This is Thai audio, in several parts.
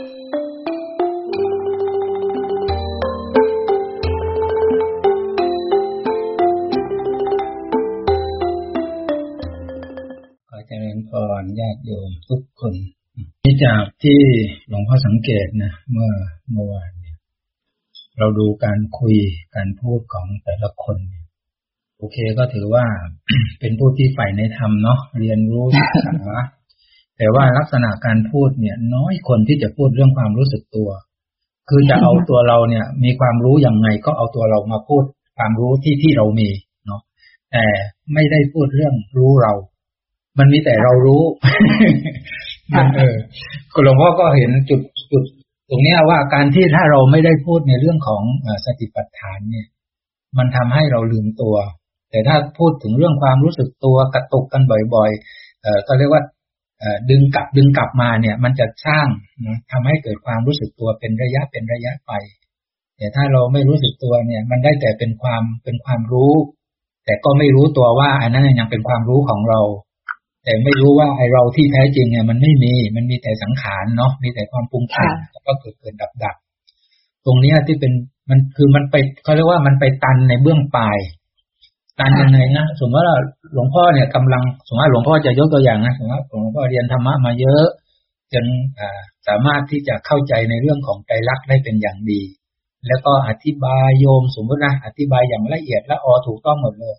ขอเจริญพรญาติโยมทุกคนนี่จากที่หลวงพ่อสังเกตนะเมื่อเมื่อวานเนี่ย เราดูการคุยการพูดของแต่ละคนเนี่ยโอเคก็ถือว่าเป็นผู้ที่ใฝ่ในธรรมเนาะเรียนรู้ศึกษา แต่ว่าลักษณะการพูดเนี่ย น้อยคนที่จะพูดเรื่องความรู้สึกตัว คือจะเอาตัวเราเนี่ย มีความรู้อย่างไงก็เอาตัวเรามาพูดความรู้ที่ที่เรามีเนาะแต่ไม่ได้พูดเรื่องรู้เรา มันมีแต่เรารู้เออหลวงพ่อก็เห็นจุดจุดตรงเนี้ยว่าการที่ถ้าเราไม่ได้พูดในเรื่องของสติปัฏฐานเนี่ย มันทำให้เราลืมตัว แต่ถ้าพูดถึงเรื่องความรู้สึกตัวกระตุกกันบ่อยๆเอ่อก็เรียกว่า ดึงกลับดึงกลับมาเนี่ย มันจะสร้างนะทำให้เกิดความรู้สึกตัวเป็นระยะเป็นระยะไป แต่ถ้าเราไม่รู้สึกตัวเนี่ย มันได้แต่เป็นความเป็นความรู้ แต่ก็ไม่รู้ตัวว่าอันนั้นยังเป็นความรู้ของเรา แต่ไม่รู้ว่าไอเราที่แท้จริงเนี่ยมันไม่มีมันมีแต่สังขารเนาะมีแต่ความปรุงแต่งแล้วก็เกิดเกิดดับดับตรงเนี้ยที่เป็นมันคือมันไปเขาเรียกว่ามันไปตันในเบื้องปลาย ตันยังไงนะสมมติว่าหลวงพ่อเนี่ยกำลังสมมติว่าหลวงพ่อจะยกตัวอย่างนะสมมติว่าหลวงพ่อเรียนธรรมะมาเยอะจนสามารถที่จะเข้าใจในเรื่องของใจรักได้เป็นอย่างดี แล้วก็อธิบายโยมสมมตินะอธิบายอย่างละเอียดและออถูกต้องหมดเลย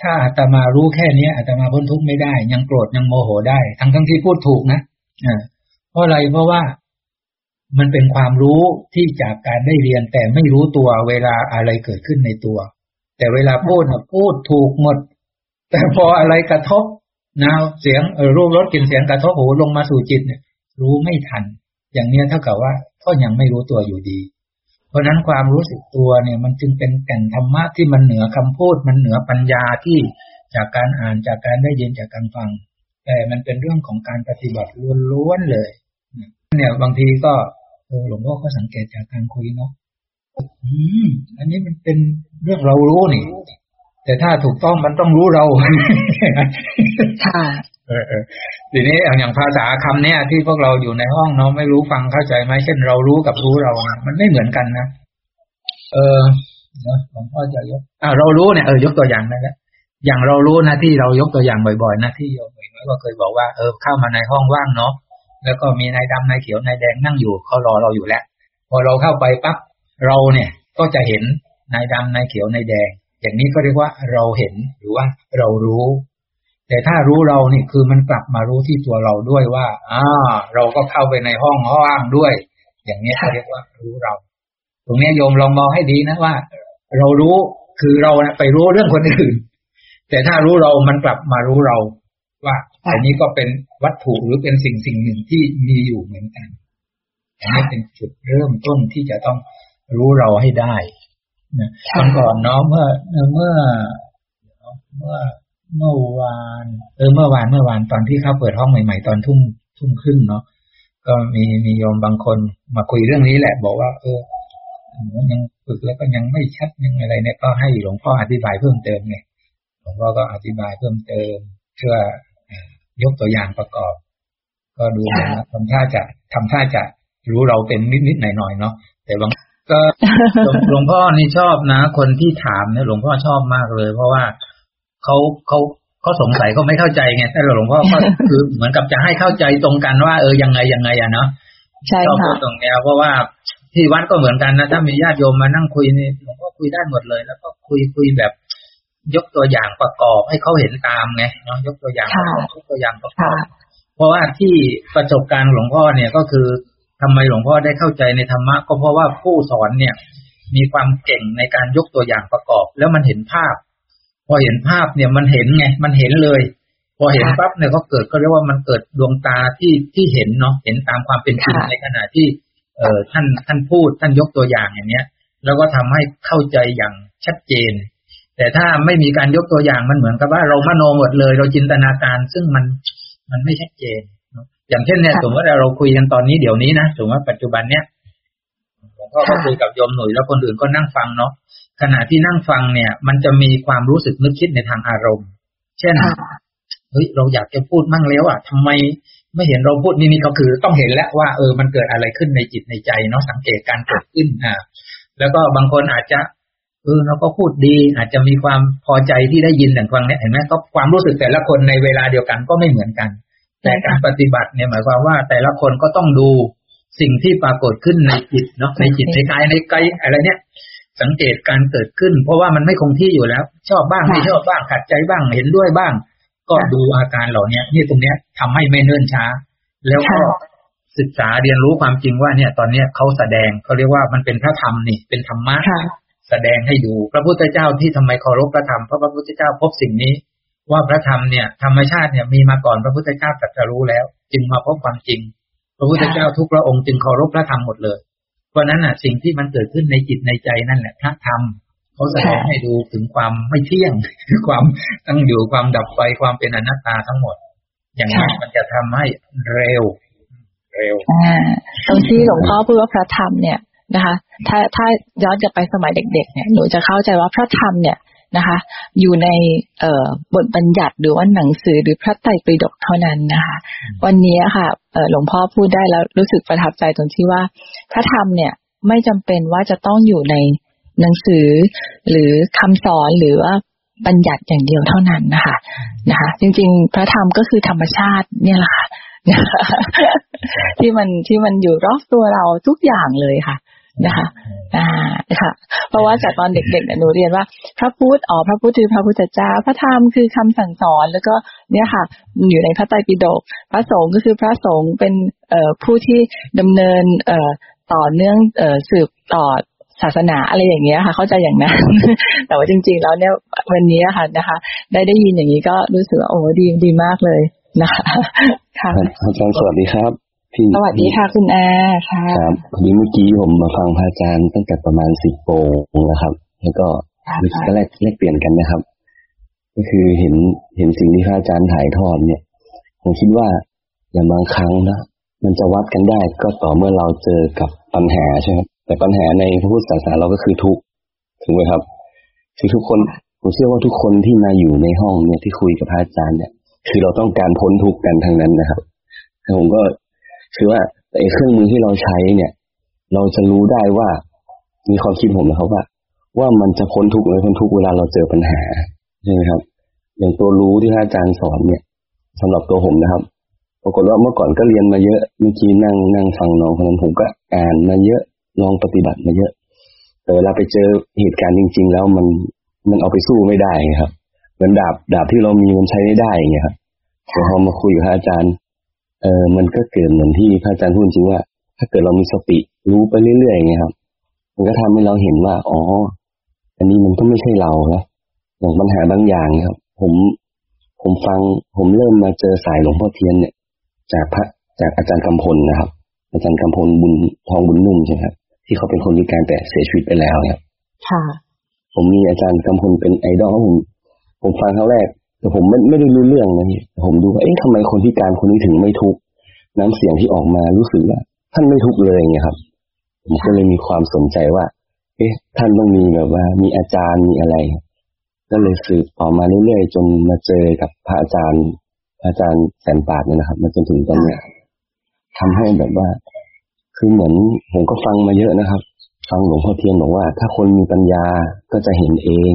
ถ้าอาตมารู้แค่นี้อาตมาพ้นทุกข์ไม่ได้ ยังโกรธยังโมโหได้ ทั้งทั้งที่พูดถูกนะอ่าเพราะอะไรเพราะว่ามันเป็นความรู้ที่จากการได้เรียนแต่ไม่รู้ตัวเวลาอะไรเกิดขึ้นในตัว แต่เวลาพูดนะพูดถูกหมด แต่พออะไรกระทบนาวเสียงรูปรสกลิ่นเสียงกระทบหูลงมาสู่จิตเนี่ย รู้ไม่ทัน อย่างเนี้ยเท่ากับว่าก็ยังไม่รู้ตัวอยู่ดี เพราะนั้นความรู้สึกตัวเนี่ย มันจึงเป็นแก่นธรรมะที่มันเหนือคำพูด มันเหนือปัญญาที่จากการอ่านจากการได้ยินจากการฟัง แต่มันเป็นเรื่องของการปฏิบัติล้วนๆเลยเนี่ยบางทีก็หลวงพ่อก็สังเกตจากการคุยเนาะ อืมอันนี้มันเป็นเรื่องเรารู้นี่ แต่ถ้าถูกต้องมันต้องรู้เราค่ะเออเออทีนี้อย่างภาษาคำเนี้ยที่พวกเราอยู่ในห้องเนาะไม่รู้ฟังเข้าใจไหมเช่นเรารู้กับรู้เรานะมันไม่เหมือนกันนะเออเนาะหลวงพ่อจะยกอ่าเรารู้เนี่ยเออยกตัวอย่างได้แล้วอย่างเรารู้นะที่เรายกตัวอย่างบ่อยๆนะที่โยมเองก็เคยบอกว่าเออเข้ามาในห้องว่างเนาะแล้วก็มีนายดำนายเขียวนายแดงนั่งอยู่เขารอเราอยู่แล้ว พอเราเข้าไปปั๊บ เราเนี่ยก็จะเห็นนายดำนายเขียวนายแดง อย่างนี้ก็เรียกว่าเราเห็นหรือว่าเรารู้ แต่ถ้ารู้เรานี่คือมันกลับมารู้ที่ตัวเราด้วยว่าอ่าเราก็เข้าไปในห้องว่างด้วย อย่างนี้เขาเรียกว่ารู้เรา ตรงนี้โยมลองมองให้ดีนะว่า เรารู้คือเราไปรู้เรื่องคนอื่น แต่ถ้ารู้เรามันกลับมารู้เราว่าอันนี้ก็เป็นวัตถุหรือเป็นสิ่งสิ่งหนึ่งที่มีอยู่เหมือนกันอันนี้เป็นจุดเริ่มต้นที่จะต้อง รู้เราให้ได้นะตอนก่อนเนาะเมื่อเมื่อเมื่อเมื่อวาน เออเมื่อวานเมื่อวานตอนที่เขาเปิดห้องใหม่ ๆ ตอนทุ่มทุ่มครึ่งเนาะก็มีมีโยมบางคนมาคุยเรื่องนี้แหละ บอกว่า เออยังฝึกแล้วก็ยังไม่ชัดยังอะไรเนี่ยก็ให้หลวงพ่ออธิบายเพิ่มเติมไงหลวงพ่อก็อธิบายเพิ่มเติม เพื่อยกตัวอย่างประกอบ ก็ดูนะทำท่าจะทำท่าจะรู้เราเป็นนิดๆหน่อยๆเนาะแต่บาง ก็หลวงพ่อนี่ชอบนะ คนที่ถามเนี่ยหลวงพ่อชอบมากเลย เพราะว่าเขาเขาเขาสงสัยเขาไม่เข้าใจไงแต่หลวงพ่อก็คือเหมือนกับจะให้เข้าใจตรงกันว่าเออยังไงยังไงอะเนาะใช่ชอบค่ะพูดตรงเนี้ยเพราะว่าที่วัดก็เหมือนกันนะถ้ามีญาติโยมมานั่งคุยนี่หลวงพ่อคุยได้หมดเลย แล้วก็คุยคุยแบบยกตัวอย่างประกอบให้เขาเห็นตามไงเนาะยกตัวอย่างประกอบยกตัวอย่างประกอบเพราะว่าที่ประสบการณ์หลวงพ่อเนี่ยก็คือ ทำไมหลวงพ่อได้เข้าใจในธรรมะก็เพราะว่าผู้สอนเนี่ย มีความเก่งในการยกตัวอย่างประกอบ แล้วมันเห็นภาพ พอเห็นภาพเนี่ยมันเห็นไง มันเห็นเลย พอเห็นปั๊บเนี่ยก็เกิดก็เรียกว่ามันเกิดดวงตาที่ที่เห็นเนาะเห็นตามความเป็นจริงค่ะในขณะที่ เอ่อท่านท่านพูดท่านยกตัวอย่างอย่างเนี้ย แล้วก็ทำให้เข้าใจอย่างชัดเจน แต่ถ้าไม่มีการยกตัวอย่างมันเหมือนกับว่าเรามโนหมดเลย เราจินตนาการซึ่งมันมันไม่ชัดเจนเน อะอย่างเช่นเนี่ยค่ะสมมติว่าเราคุยกันตอนนี้เดี๋ยวนี้นะสมมติว่าปัจจุบันเนี้ยผมก็ก็คุยกับโยมหนุ่ยแล้วคนอื่นก็นั่งฟังเนาะขณะที่นั่งฟังเนี่ย มันจะมีความรู้สึกนึกคิดในทางอารมณ์ เช่นค่ะเฮ้ยเราอยากจะพูดมั่งแล้วอะทำไมไม่เห็นเราพูดนี่นี่ก็คือต้องเห็นแล้วว่าเออมันเกิดอะไรขึ้นในจิตในใจเนาะสังเกตการเกิดขึ้นอ่าแล้วก็บางคนอาจจะเออเราก็พูดดีอาจจะมีความพอใจที่ได้ยินแต่ฟังเนี่ยเห็นไหมก็ความรู้สึกแต่ละคนในเวลาเดียวกันก็ไม่เหมือนกัน แต่การปฏิบัติเนี่ยหมายความว่า แต่ละคนก็ต้องดูสิ่งที่ปรากฏขึ้นในจิตเนาะในจิตในกายในใจอะไรเนี่ย สังเกตการเกิดขึ้น เพราะว่ามันไม่คงที่อยู่แล้ว ชอบบ้างไม่ชอบบ้างขัดใจบ้างเห็นด้วยบ้าง ก็ดูอาการเหล่านี้นี่ตรงเนี้ยทำให้ไม่เนิ่นช้า แล้วก็ศึกษาเรียนรู้ความจริงว่าเนี่ย ตอนเนี้ยเขาแสดงเขาเรียกว่ามันเป็นพระธรรมนี่เป็นธรรมะแสดงให้ดู พระพุทธเจ้าที่ทำไมเคารพพระธรรมเพราะพระพุทธเจ้าพบสิ่งนี้ ว่าพระธรรมเนี่ยธรรมชาติเนี่ยมีมาก่อนพระพุทธเจ้าตรัสรู้แล้ว จึงมาพบความจริง พระพุทธเจ้าทุกพระองค์จึงเคารพพระธรรมหมดเลยเพราะนั้นอะสิ่งที่มันเกิดขึ้นในจิตในใจนั่นแหละพระธรรมเขาแสดงให้ดูถึงความไม่เที่ยงคือความตั้งอยู่ความดับไปความเป็นอนัตตาทั้งหมด อย่างนั้นมันจะทำให้เร็ว เร็วตรงที่หลวงพ่อพูดว่าพระธรรมเนี่ยนะคะ ถ้าถ้าย้อนกลับไปสมัยเด็ก ๆ เนี่ยหนูจะเข้าใจว่าพระธรรมเนี่ย นะคะ อยู่ในเอ่อบทบัญญัติหรือว่าหนังสือหรือพระไตรปิฎกเท่านั้นนะคะ วันนี้ค่ะหลวงพ่อพูดได้แล้วรู้สึกประทับใจตรงที่ว่าพระธรรมเนี่ยไม่จำเป็นว่าจะต้องอยู่ในหนังสือ หรือคำสอนหรือว่าบัญญัติอย่างเดียวเท่านั้นนะคะนะคะ จริง ๆ พระธรรมก็คือธรรมชาติเนี่ยแหละค่ะที่มันที่มันอยู่รอบตัวเราทุกอย่างเลยค่ะ นะคะอ่าค่ะ เพราะว่าจากตอนเด็กๆเนี่ยหนูเรียนว่า พระพุทธอ๋อพระพุทธคือพระพุทธเจ้า พระธรรมคือคำสั่งสอนแล้วก็เนี่ยค่ะ อยู่ในพระไตรปิฎกพระสงฆ์ก็คือพระสงฆ์เป็นเอ่อผู้ที่ดำเนินเอ่อต่อเนื่องเอ่อสืบต่อศาสนาอะไรอย่างเงี้ยค่ะ เข้าใจอย่างนั้น แต่ว่าจริง ๆ แล้วเนี่ยวันนี้ค่ะนะคะ ได้ได้ยินอย่างนี้ก็รู้สึกว่าโอ้ดีดีมากเลยนะคะค่ะอาจารย์สวัสดีครับ พี่สวัสดีค่ะคุณอาค่ะครับพอดีเมื่อกี้ผมมาฟังพระอาจารย์ตั้งแต่ประมาณสิบโมงนะครับ แล้วก็ก็แลกแลกเปลี่ยนกันนะครับ ก็คือเห็นเห็นสิ่งที่พระอาจารย์ถ่ายทอดเนี่ย ผมคิดว่าอย่างบางครั้งนะมันจะวัดกันได้ก็ต่อเมื่อเราเจอกับปัญหาใช่ไหมแต่ปัญหาในพระพุทธศาสนาเราก็คือทุกข์ถึงไหมครับคือทุกคนผมเชื่อว่าทุกคนที่มาอยู่ในห้องเนี่ยที่คุยกับพระอาจารย์เนี่ย คือเราต้องการพ้นทุกข์กันทั้งนั้นนะครับผมก็ คือว่าไอ้เครื่องมือที่เราใช้เนี่ย เราจะรู้ได้ว่ามีความคิดผมนะครับว่า ว่ามันจะพ้นทุกข์หรือพ้นทุกข์เวลาเราเจอปัญหาใช่ไหมครับ อย่างตัวรู้ที่อาจารย์สอนเนี่ยสำหรับตัวผมนะครับ ปรากฏว่าเมื่อก่อนก็เรียนมาเยอะเมื่อกี้นั่งนั่งฟังน้องคนนั้นผมก็อ่านมาเยอะลองปฏิบัติมาเยอะ แต่เวลาไปเจอเหตุการณ์จริง ๆ แล้วมันมันเอาไปสู้ไม่ได้ครับเหมือนดาบดาบที่เรามีมันใช้ไม่ได้อย่างเงี้ยครับพอมาคุยกับอาจารย์ เออมันก็เกิดเหมือนที่พระอาจารย์พูดจริงว่า ถ้าเกิดเรามีสติรู้ไปเรื่อยๆไงครับ มันก็ทำให้เราเห็นว่า อ๋อ อันนี้มันก็ไม่ใช่เราแล้วอย่างปัญหาบางอย่างครับ ผม ผมฟัง ผมเริ่มมาเจอสายหลวงพ่อเทียนเนี่ย จากพระจากอาจารย์กำพลนะครับ อาจารย์กำพลบุญทองบุญนุ่มใช่ไหมครับ ที่เขาเป็นคนพิการแต่เสียชีวิตไปแล้วครับค่ะ ผมมีอาจารย์กำพลเป็นไอดอลผม ผมฟังครั้งแรก แต่ผมไม่ไม่ได้รู้เรื่องนะผมดูว่าเอ๊ะทำไมคนพิการคนนี้ถึงไม่ทุกข์น้ำเสียงที่ออกมารู้สึกว่าท่านไม่ทุกข์เลยไงครับ ผมก็เลยมีความสนใจว่า เอ๊ะ ท่านต้องมีแบบว่า มีอาจารย์มีอะไร ก็เลยสืบต่อมาเรื่อยๆจนมาเจอกับพระอาจารย์อาจารย์แสนปาดเนี่ยนะครับมาจนถึงตอนนี้ทำให้แบบว่า คือเหมือนผมก็ฟังมาเยอะนะครับ ฟังหลวงพ่อเทียนบอกว่า ถ้าคนมีปัญญาก็จะเห็นเอง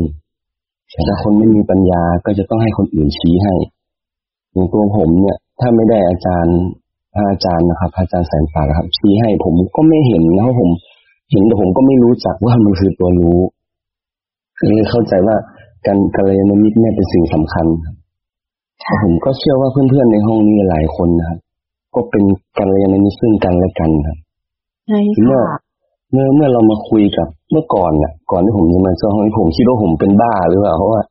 ถ้าคนไม่มีปัญญาก็จะต้องให้คนอื่นชี้ให้อย่างตัวผมเนี่ย ถ้าไม่ได้อาจารย์พระอาจารย์นะครับอาจารย์แสนฝากครับ ชี้ให้ผมก็ไม่เห็นนะผม เห็นแต่ผมก็ไม่รู้จักว่ามันคือตัวรู้เลยเข้าใจว่าการกัลยาณมิตรเนี่ยเป็นสิ่งสำคัญผมก็เชื่อว่าเพื่อนๆในห้องนี้หลายคนนะครับก็เป็นกัลยาณมิตรซึ่งกันและกันครับเมื่อ เมื่อเมื่อเรามาคุยกับเมื่อก่อนน่ะ ก่อนที่ผมจะมาเข้าห้องผมคิดว่าผมเป็นบ้าหรือเปล่าเพราะว่า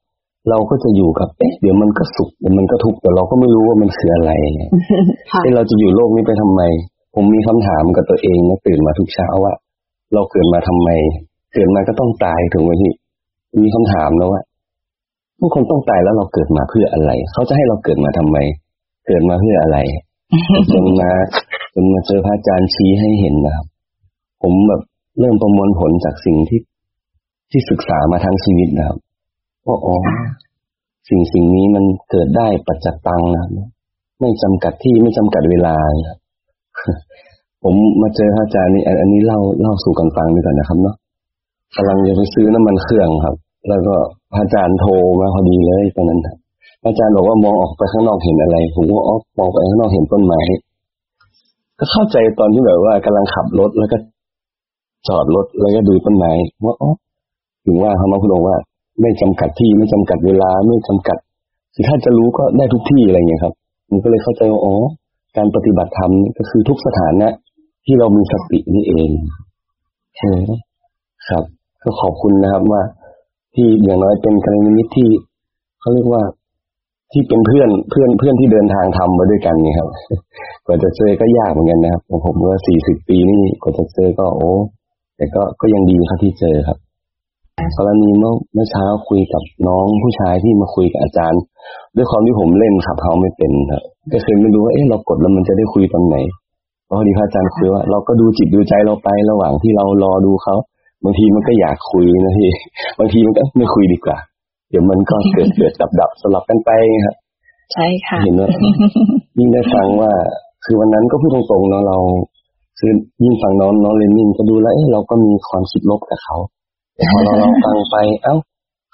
เราก็จะอยู่กับ เอ๊ะ เดี๋ยวมันก็สุขเดี๋ยวมันก็ทุกข์แต่เราก็ไม่รู้ว่ามันคืออะไรเนี่ยเราจะอยู่โลกนี้ไปทำไม ผมมีคำถามกับตัวเองนะตื่นมาทุกเช้าว่า เราเกิดมาทำไม เกิดมาก็ต้องตายถึงวันที่มีคำถามแล้วว่าทุกคนต้องตายแล้วเราเกิดมาเพื่ออะไร เขาจะให้เราเกิดมาทำไม เกิดมาเพื่ออะไรจนมาจนมาเจอพระอาจารย์ชี้ให้เห็นนะครับ ผมแบบ เริ่มประมวลผลจากสิ่งที่ที่ศึกษามาทั้งชีวิตนะครับว่าอ๋อสิ่งสิ่งนี้มันเกิดได้ปัจจตังนะไม่จำกัดที่ไม่จำกัดเวลาครับผมมาเจอพระอาจารย์นี่อันนี้เล่าเล่าสู่กันฟังดีกว่านะครับ เนาะกำลังจะไปซื้อน้ำมันเครื่องครับ แล้วก็พระอาจารย์โทรมาพอดีเลยตอนนั้นครับอาจารย์บอกว่ามองออกไปข้างนอกเห็นอะไร ผมก็อ๋อมองไปข้างนอกเห็นต้นไม้ก็เข้าใจตอนที่แบบว่ากำลังขับรถแล้วก็ จอดรถแล้วก็ดูต้นไม้ว่าอ๋อถึงว่าพระน้องคุณองว่า ไม่จำกัดที่ไม่จำกัดเวลาไม่จำกัดคือถ้าจะรู้ก็ได้ทุกที่อะไรเงี้ยครับผมก็เลยเข้าใจว่าอ๋อการปฏิบัติธรรมก็คือทุกสถานะที่เรามีสตินี่เองใช่ครับ ก็ขอบคุณนะครับว่า ที่อย่างน้อยเป็นกรณีมิตรที่เขาเรียกว่าที่เป็นเพื่อนเพื่อนเพื่อนที่เดินทางทำมาด้วยกันนี่ครับ กว่าจะเจอก็ยากเหมือนกันนะครับผมว่าสี่สิบปีนี่กว่าจะเจอก็โอ้ แต่ก็ก็ยังดีครับที่เจอครับกรณีเมื่อเมื่อเช้าคุยกับน้องผู้ชายที่มาคุยกับอาจารย์ ด้วยความที่ผมเล่นขับเขาไม่เป็นครับก็เคยไม่รู้ว่าเอ๊ะเรากดแล้วมันจะได้คุยตอนไหนเพราะดีพระอาจารย์คุยว่าเราก็ดูจิตดูใจเราไประหว่างที่เรารอดูเขาบางทีมันก็อยากคุยนะพี่บางทีมันก็ไม่คุยดีกว่า เดี๋ยวมันก็เกิดเกิดดับดับสลับกันไปครับใช่ค่ะเห็นว่ายิ่งได้ฟังว่า คือวันนั้นก็พูดตรงๆเนาะเรา คือยิ่งฟังน้องน้องเรนนิ่งก็ดูแล้วเออเราก็มีความคิดลบกับเขาแต่พอเราลองฟังไป เอ้า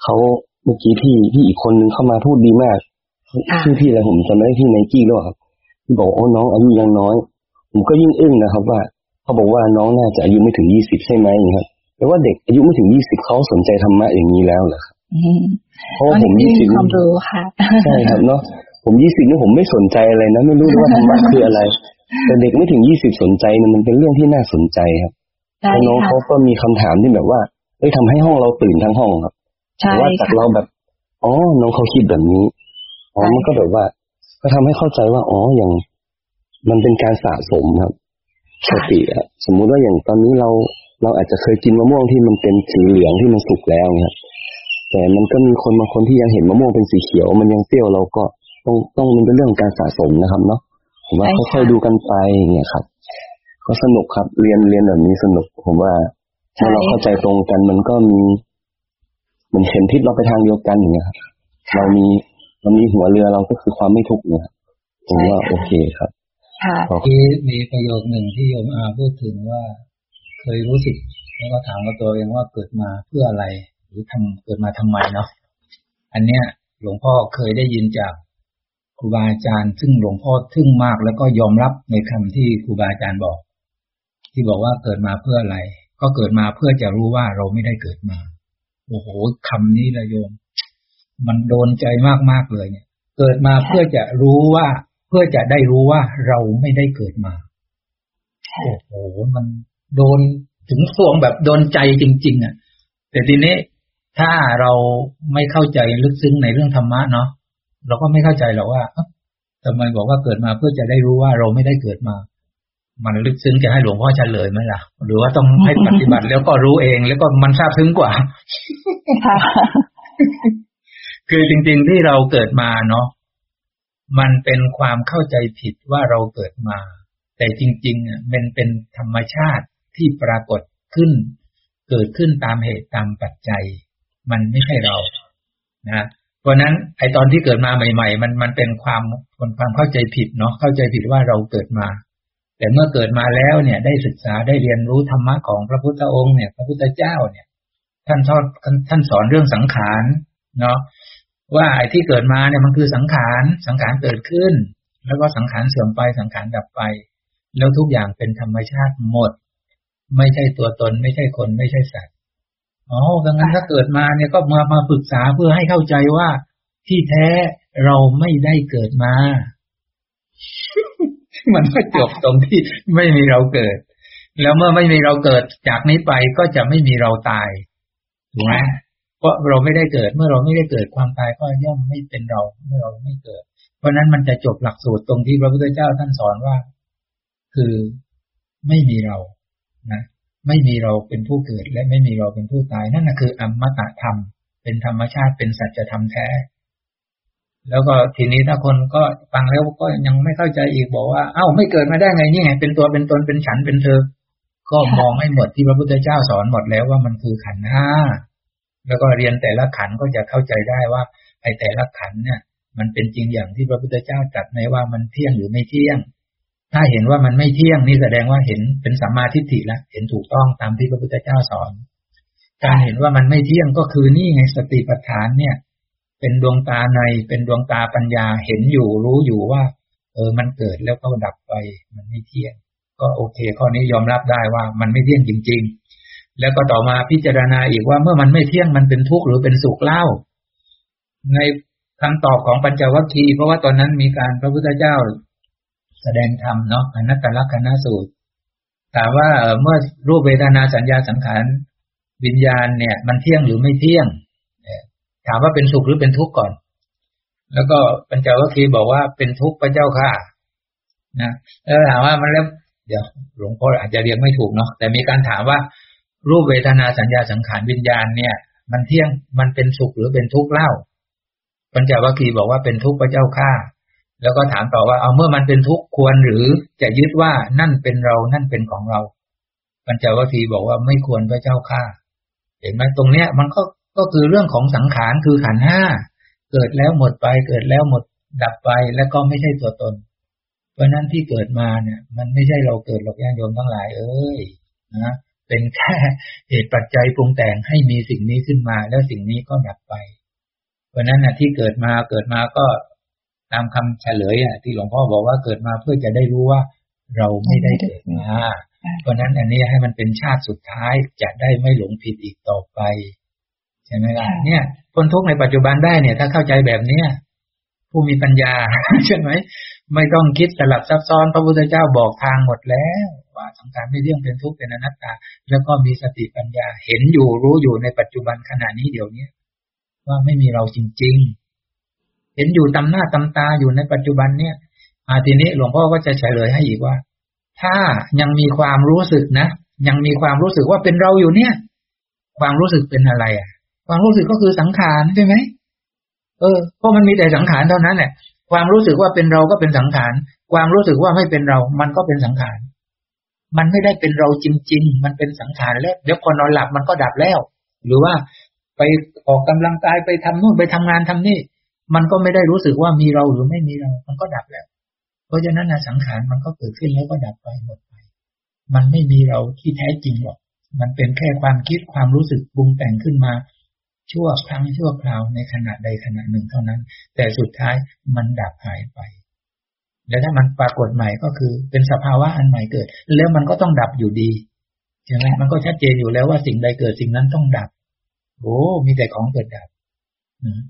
เขาเมื่อกี้พี่พี่อีกคนนึงเข้ามาพูดดีมากชื่อพี่อะไรผมจำไม่ได้พี่ไนกี้หรอครับที่บอกโอ้น้องอายุยังน้อย ผมก็ยิ่งอึ้งนะครับ ว่าเขาบอกว่าน้องน่าจะอายุไม่ถึงยี่สิบใช่ไหมครับแปลว่าเด็กอายุไม่ถึงยี่สิบเขาสนใจธรรมะอย่างนี้แล้วเหรอครับเพราะว่าผมยี่สิบความรู้ค่ะใช่ครับเนาะผมยี่สิบนี่ผมไม่สนใจอะไรนะไม่รู้ว่าธรรมะคืออะไร แต่เด็กไม่ถึงยี่สิบสนใจเนี่ยมันเป็นเรื่องที่น่าสนใจครับน้องเขาก็มีคำถามที่แบบว่าเอ้ยทำให้ห้องเราตื่นทั้งห้องครับแต่ว่าจากเราแบบอ๋อน้องเขาคิดแบบนี้อ๋อมันก็แบบว่า ก็ทำให้เข้าใจว่าอ๋ออย่าง มันเป็นการสะสมครับสติอะสมมุติว่าอย่างตอนนี้เราเราอาจจะเคยกินมะม่วงที่มันเป็นสีเหลืองที่มันสุกแล้วเนี่ยแต่มันก็มีคนบางคนที่ยังเห็นมะม่วงเป็นสีเขียว มันยังเปรี้ยวเราก็ต้องต้องมันเป็นเรื่องการสะสมนะครับเนาะ ผมว่าค่อยๆดูกันไปเนี่ยครับ ก็สนุกครับเรียนเรียนแบบนี้สนุก ผมว่าถ้าเราเข้าใจตรงกันมันก็มีมันเห็นทิศเราไปทางเดียวกันอย่างเงี้ยครับเรามีเรามีหัวเรือเราก็คือความไม่ทุกข์เนี่ยผมว่าโอเคครับที่มีประโยคหนึ่งที่โยมอาพูดถึงว่า เคยรู้สึกแล้วก็ถามกับตัวเองว่าเกิดมาเพื่ออะไร หรือทำเกิดมาทำไมเนาะอันเนี้ย หลวงพ่อเคยได้ยินจาก ครูบาอาจารย์ ซึ่งหลวงพ่อทึ่งมากแล้วก็ยอมรับในคำที่ครูบาอาจารย์บอก ที่บอกว่าเกิดมาเพื่ออะไร ก็เกิดมาเพื่อจะรู้ว่าเราไม่ได้เกิดมา โอ้โหคำนี้ละโยม มันโดนใจมากๆเลยเนี่ย เกิดมาเพื่อจะรู้ว่า เพื่อจะได้รู้ว่าเราไม่ได้เกิดมา โอ้โหมันโดนถึงสวงแบบโดนใจจริง ๆ อะ แต่ทีนี้ถ้าเราไม่เข้าใจลึกซึ้งในเรื่องธรรมะเนาะ เราก็ไม่เข้าใจหรอกว่าทำไมบอกว่าเกิดมาเพื่อจะได้รู้ว่าเราไม่ได้เกิดมา มันลึกซึ้งจะให้หลวงพ่อเฉลยไหมล่ะ หรือว่าต้องให้ปฏิบัติแล้วก็รู้เอง แล้วก็มันทราบซึ้งกว่า คือจริง ๆที่เราเกิดมาเนาะมันเป็นความเข้าใจผิดว่าเราเกิดมา แต่จริงๆอะมันเป็นธรรมชาติที่ปรากฏขึ้น เกิดขึ้นตามเหตุตามปัจจัย มันไม่ใช่เรานะ เพราะนั้นไอตอนที่เกิดมาใหม่ ๆ มันมันเป็นความคนความเข้าใจผิดเนาะเข้าใจผิดว่าเราเกิดมา แต่เมื่อเกิดมาแล้วเนี่ย ได้ศึกษาได้เรียนรู้ธรรมะของพระพุทธองค์เนี่ย พระพุทธเจ้าเนี่ย ท่านทอดท่านสอนเรื่องสังขารเนาะว่าไอ้ที่เกิดมาเนี่ยมันคือสังขาร สังขารเกิดขึ้น แล้วก็สังขารเสื่อมไปสังขารดับไป แล้วทุกอย่างเป็นธรรมชาติหมด ไม่ใช่ตัวตน ไม่ใช่คนไม่ใช่สัตว์ อ๋อดังนั้นถ้าเกิดมาเนี่ยก็มามาปรึกษาเพื่อให้เข้าใจว่าที่แท้เราไม่ได้เกิดมา มันก็จบตรงที่ไม่มีเราเกิด แล้วเมื่อไม่มีเราเกิดจากนี้ไปก็จะไม่มีเราตายถูกไหมเพราะเราไม่ได้เกิดเมื่อเราไม่ได้เกิดความตายก็ย่อมไม่เป็นเราเมื่อเราไม่เกิด เพราะนั้นมันจะจบหลักสูตรตรงที่พระพุทธเจ้าท่านสอนว่า คือไม่มีเรานะ ไม่มีเราเป็นผู้เกิดและไม่มีเราเป็นผู้ตาย นั่นนะคืออมตะธรรม เป็นธรรมชาติเป็นสัจธรรมแท้ แล้วก็ทีนี้ถ้าคนก็ฟังแล้วก็ยังไม่เข้าใจอีกบอกว่า เอ้าไม่เกิดมาได้ไงนี่ไงเป็นตัวเป็นตนเป็นฉันเป็นเธอ ก็มองให้หมดที่พระพุทธเจ้าสอนหมดแล้วว่ามันคือขันห้าแล้วก็เรียนแต่ละขันก็จะเข้าใจได้ว่าไอ้แต่ละขันเนี่ย มันเป็นจริงอย่างที่พระพุทธเจ้าตรัสในว่ามันเที่ยงหรือไม่เที่ยง ถ้าเห็นว่ามันไม่เที่ยงนี่แสดงว่าเห็นเป็นสัมมาทิฏฐิแล้วเห็นถูกต้องตามที่พระพุทธเจ้าสอน การเห็นว่ามันไม่เที่ยงก็คือนี่ไงสติปัฏฐานเนี่ย เป็นดวงตาในเป็นดวงตาปัญญาเห็นอยู่รู้อยู่ว่า เออมันเกิดแล้วก็ดับไป มันไม่เที่ยง ก็โอเค ข้อนี้ยอมรับได้ว่ามันไม่เที่ยงจริง ๆ แล้วก็ต่อมาพิจารณาอีกว่าเมื่อมันไม่เที่ยงมันเป็นทุกข์หรือเป็นสุขเล่า ในคำตอบของปัญจวัคคีย์เพราะว่าตอนนั้นมีการพระพุทธเจ้า แสดงธรรมเนาะอนัตตลักษณสูตรถามว่าเมื่อรูปเวทนาสัญญาสังขารวิญญาณเนี่ย มันเที่ยงหรือไม่เที่ยงถามว่าเป็นสุขหรือเป็นทุกข์ก่อน แล้วก็ปัญจวัคคีย์บอกว่าเป็นทุกข์พระเจ้าค่ะนะแล้วถามว่ามันแล้วเดี๋ยวหลวงพ่ออาจจะเรียกไม่ถูกเนาะแต่มีการถามว่า รูปเวทนาสัญญาสังขารวิญญาณเนี่ย มันเที่ยงมันเป็นสุขหรือเป็นทุกข์เล่าปัญจวัคคีย์บอกว่าเป็นทุกข์พระเจ้าข้า แล้วก็ถามต่อว่าเอาเมื่อมันเป็นทุกข์ควรหรือจะยึดว่านั่นเป็นเรานั่นเป็นของเรา ปัญจวัคคีย์บอกว่าไม่ควรพระเจ้าข้าเห็นไหมตรงเนี้ยมันก็ก็คือเรื่องของสังขารคือขันห้าเกิดแล้วหมดไปเกิดแล้วหมดดับไปแล้วก็ไม่ใช่ตัวตน เพราะนั้นที่เกิดมาเนี่ย มันไม่ใช่เราเกิดหรอกญาติโยมทั้งหลาย เอ้ยนะเป็นแค่เหตุปัจจัยปรุงแต่งให้มีสิ่งนี้ขึ้นมา แล้วสิ่งนี้ก็ดับไป เพราะนั้นนะที่เกิดมาเกิดมาก็ ตามคำเฉลยอะที่หลวงพ่อบอกว่าเกิดมาเพื่อจะได้รู้ว่าเราไม่ได้เกิดมาเพราะนั้นอันนี้ให้มันเป็นชาติสุดท้ายจะได้ไม่หลงผิดอีกต่อไปใช่ไหมล่ะเนี่ยพ้นทุกข์ในปัจจุบันได้เนี่ย ถ้าเข้าใจแบบเนี้ยผู้มีปัญญาใช่ไหมไม่ต้องคิดสลับซับซ้อนพระพุทธเจ้าบอกทางหมดแล้ว ว่าสังขารไม่เที่ยงเป็นทุกข์เป็นอนัตตา แล้วก็มีสติปัญญาเห็นอยู่รู้อยู่ในปัจจุบันขณะนี้เดี๋ยวนี้ว่าไม่มีเราจริง ๆ เห็นอยู่ตำหน้าตำตาอยู่ในปัจจุบันเนี่ยอาทีนี้หลวงพ่อก็จะเฉลยให้อีกว่า ถ้ายังมีความรู้สึกนะ ยังมีความรู้สึกว่าเป็นเราอยู่เนี่ย ความรู้สึกเป็นอะไรอะ ความรู้สึกก็คือสังขารใช่ไหมเออเพราะมันมีแต่สังขารเท่านั้นแหละความรู้สึกว่าเป็นเราก็เป็นสังขาร ความรู้สึกว่าไม่เป็นเรา มันก็เป็นสังขาร มันไม่ได้เป็นเราจริง ๆ มันเป็นสังขารแล้วเดี๋ยวคนนอนหลับมันก็ดับแล้ว หรือว่าไปออกกำลังกายไปทำนู่นไปทำงานทำนี่ มันก็ไม่ได้รู้สึกว่ามีเราหรือไม่มีเรา มันก็ดับแล้ว เพราะฉะนั้นสังขารมันก็เกิดขึ้นแล้วก็ดับไปหมดไป มันไม่มีเราที่แท้จริงหรอก มันเป็นแค่ความคิดความรู้สึกปรุงแต่งขึ้นมาชั่วครั้งชั่วคราวในขณะใดขณะหนึ่งเท่านั้น แต่สุดท้ายมันดับหายไป แล้วถ้ามันปรากฏใหม่ก็คือ เป็นสภาวะอันใหม่เกิด แล้วมันก็ต้องดับอยู่ดีใช่ไหมมันก็ชัดเจนอยู่แล้วว่าสิ่งใดเกิดสิ่งนั้นต้องดับโอ้มีแต่ของเกิดดับ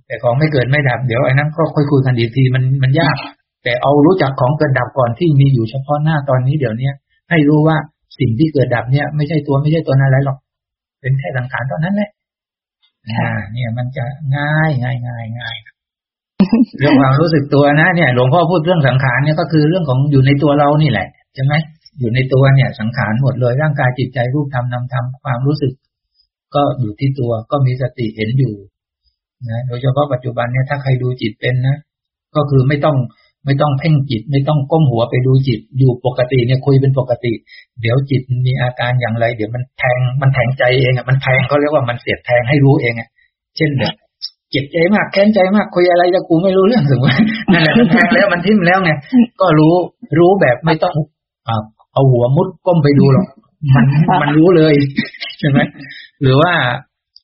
แต่ของไม่เกิดไม่ดับเดี๋ยวไอ้นั้นก็ค่อยคุยกันดีทีมันมันยาก แต่เอารู้จักของเกิดดับก่อนที่มีอยู่เฉพาะหน้าตอนนี้เดี๋ยวเนี้ยให้รู้ว่าสิ่งที่เกิดดับเนี่ย ไม่ใช่ตัวไม่ใช่ตัวอะไรหรอก เป็นแค่สังขารเท่านั้นแหละอ่าเนี่ยมันจะง่ายง่ายง่ายง่ายเรื่องความรู้สึกตัวนะเนี่ยหลวงพ่อพูดเรื่องสังขารเนี่ยก็คือเรื่องของอยู่ในตัวเรานี่แหละใช่ไหมอยู่ในตัวเนี่ย สังขารหมดเลยร่างกายจิตใจรูปธรรมนามธรรมความรู้สึก ก็อยู่ที่ตัวก็มีสติเห็นอยู่ นะโดยเฉพาะปัจจุบันเนี่ยถ้าใครดูจิตเป็นนะก็คือไม่ต้องไม่ต้องเพ่งจิต ไม่ต้องก้มหัวไปดูจิต อยู่ปกติเนี่ยคุยเป็นปกติ เดี๋ยวจิตมีอาการอย่างไร เดี๋ยวมันแทงมันแทงใจเองอะมันแทงเขาเรียกว่ามันเสียดแทงให้รู้เองอะเช่นแบบเจ็บใจมากแค้นใจมากคุยอะไรจะกูไม่รู้เรื่องสมมตินั่นแหละมันแทงแล้วมันทิ่มแล้วไงก็รู้รู้แบบไม่ต้องเอาหัวมุดก้มไปดูหรอกมันมันรู้เลยใช่ไหมหรือว่า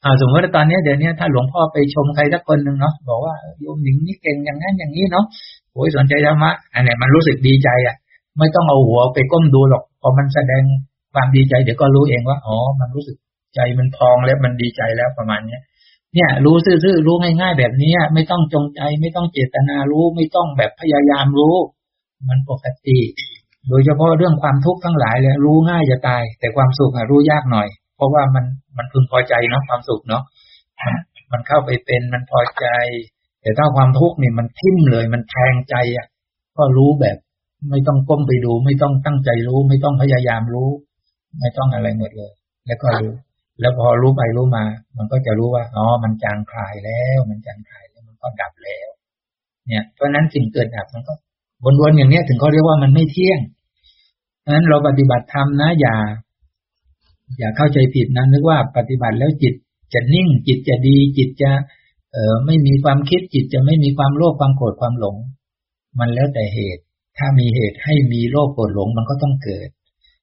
อาสมมติว่าตอนนี้เดี๋ยวนี้ถ้าหลวงพ่อไปชมใครสักคนหนึ่งเนาะบอกว่าโยมหนิงนี่เก่งอย่างนั้นอย่างนี้เนาะโอ้ยสนใจธรรมะอันนี้มันรู้สึกดีใจอะ ไม่ต้องเอาหัวไปก้มดูหรอกพอมันแสดงความดีใจเดี๋ยวก็รู้เองว่าอ๋อมันรู้สึกใจมันพองแล้วมันดีใจแล้วประมาณเนี้ยเนี่ย รู้ซื่อๆรู้ง่ายๆแบบนี้ไม่ต้องจงใจ ไม่ต้องเจตนารู้ ไม่ต้องแบบพยายามรู้ มันปกติ โดยเฉพาะเรื่องความทุกข์ทั้งหลายเลยรู้ง่ายจะตาย แต่ความสุขอะรู้ยากหน่อย เพราะว่ามันมันพึงพอใจเนาะความสุขเนาะมันเข้าไปเป็นมันพอใจ แต่ถ้าความทุกข์นี่มันทิ่มเลย มันแทงใจอะ ก็รู้แบบไม่ต้องก้มไปดู ไม่ต้องตั้งใจรู้ ไม่ต้องพยายามรู้ ไม่ต้องอะไรหมดเลย แล้วก็รู้ แล้วพอรู้ไปรู้มา มันก็จะรู้ว่าอ๋อมันจางคลายแล้ว มันจางคลายแล้วมันก็ดับแล้ว เนี่ย เพราะนั้นสิ่งเกิดดับมันก็วนๆอย่างเนี้ยถึงเขาเรียกว่ามันไม่เที่ยงเพราะนั้นเราปฏิบัติธรรมนะอย่า อย่าเข้าใจผิดนะนึกว่าปฏิบัติแล้วจิตจะนิ่ง จิตจะดี จิตจะเออไม่มีความคิดจิตจะไม่มีความโลภความโกรธความหลง มันแล้วแต่เหตุ ถ้ามีเหตุให้มีโลภโกรธหลงมันก็ต้องเกิด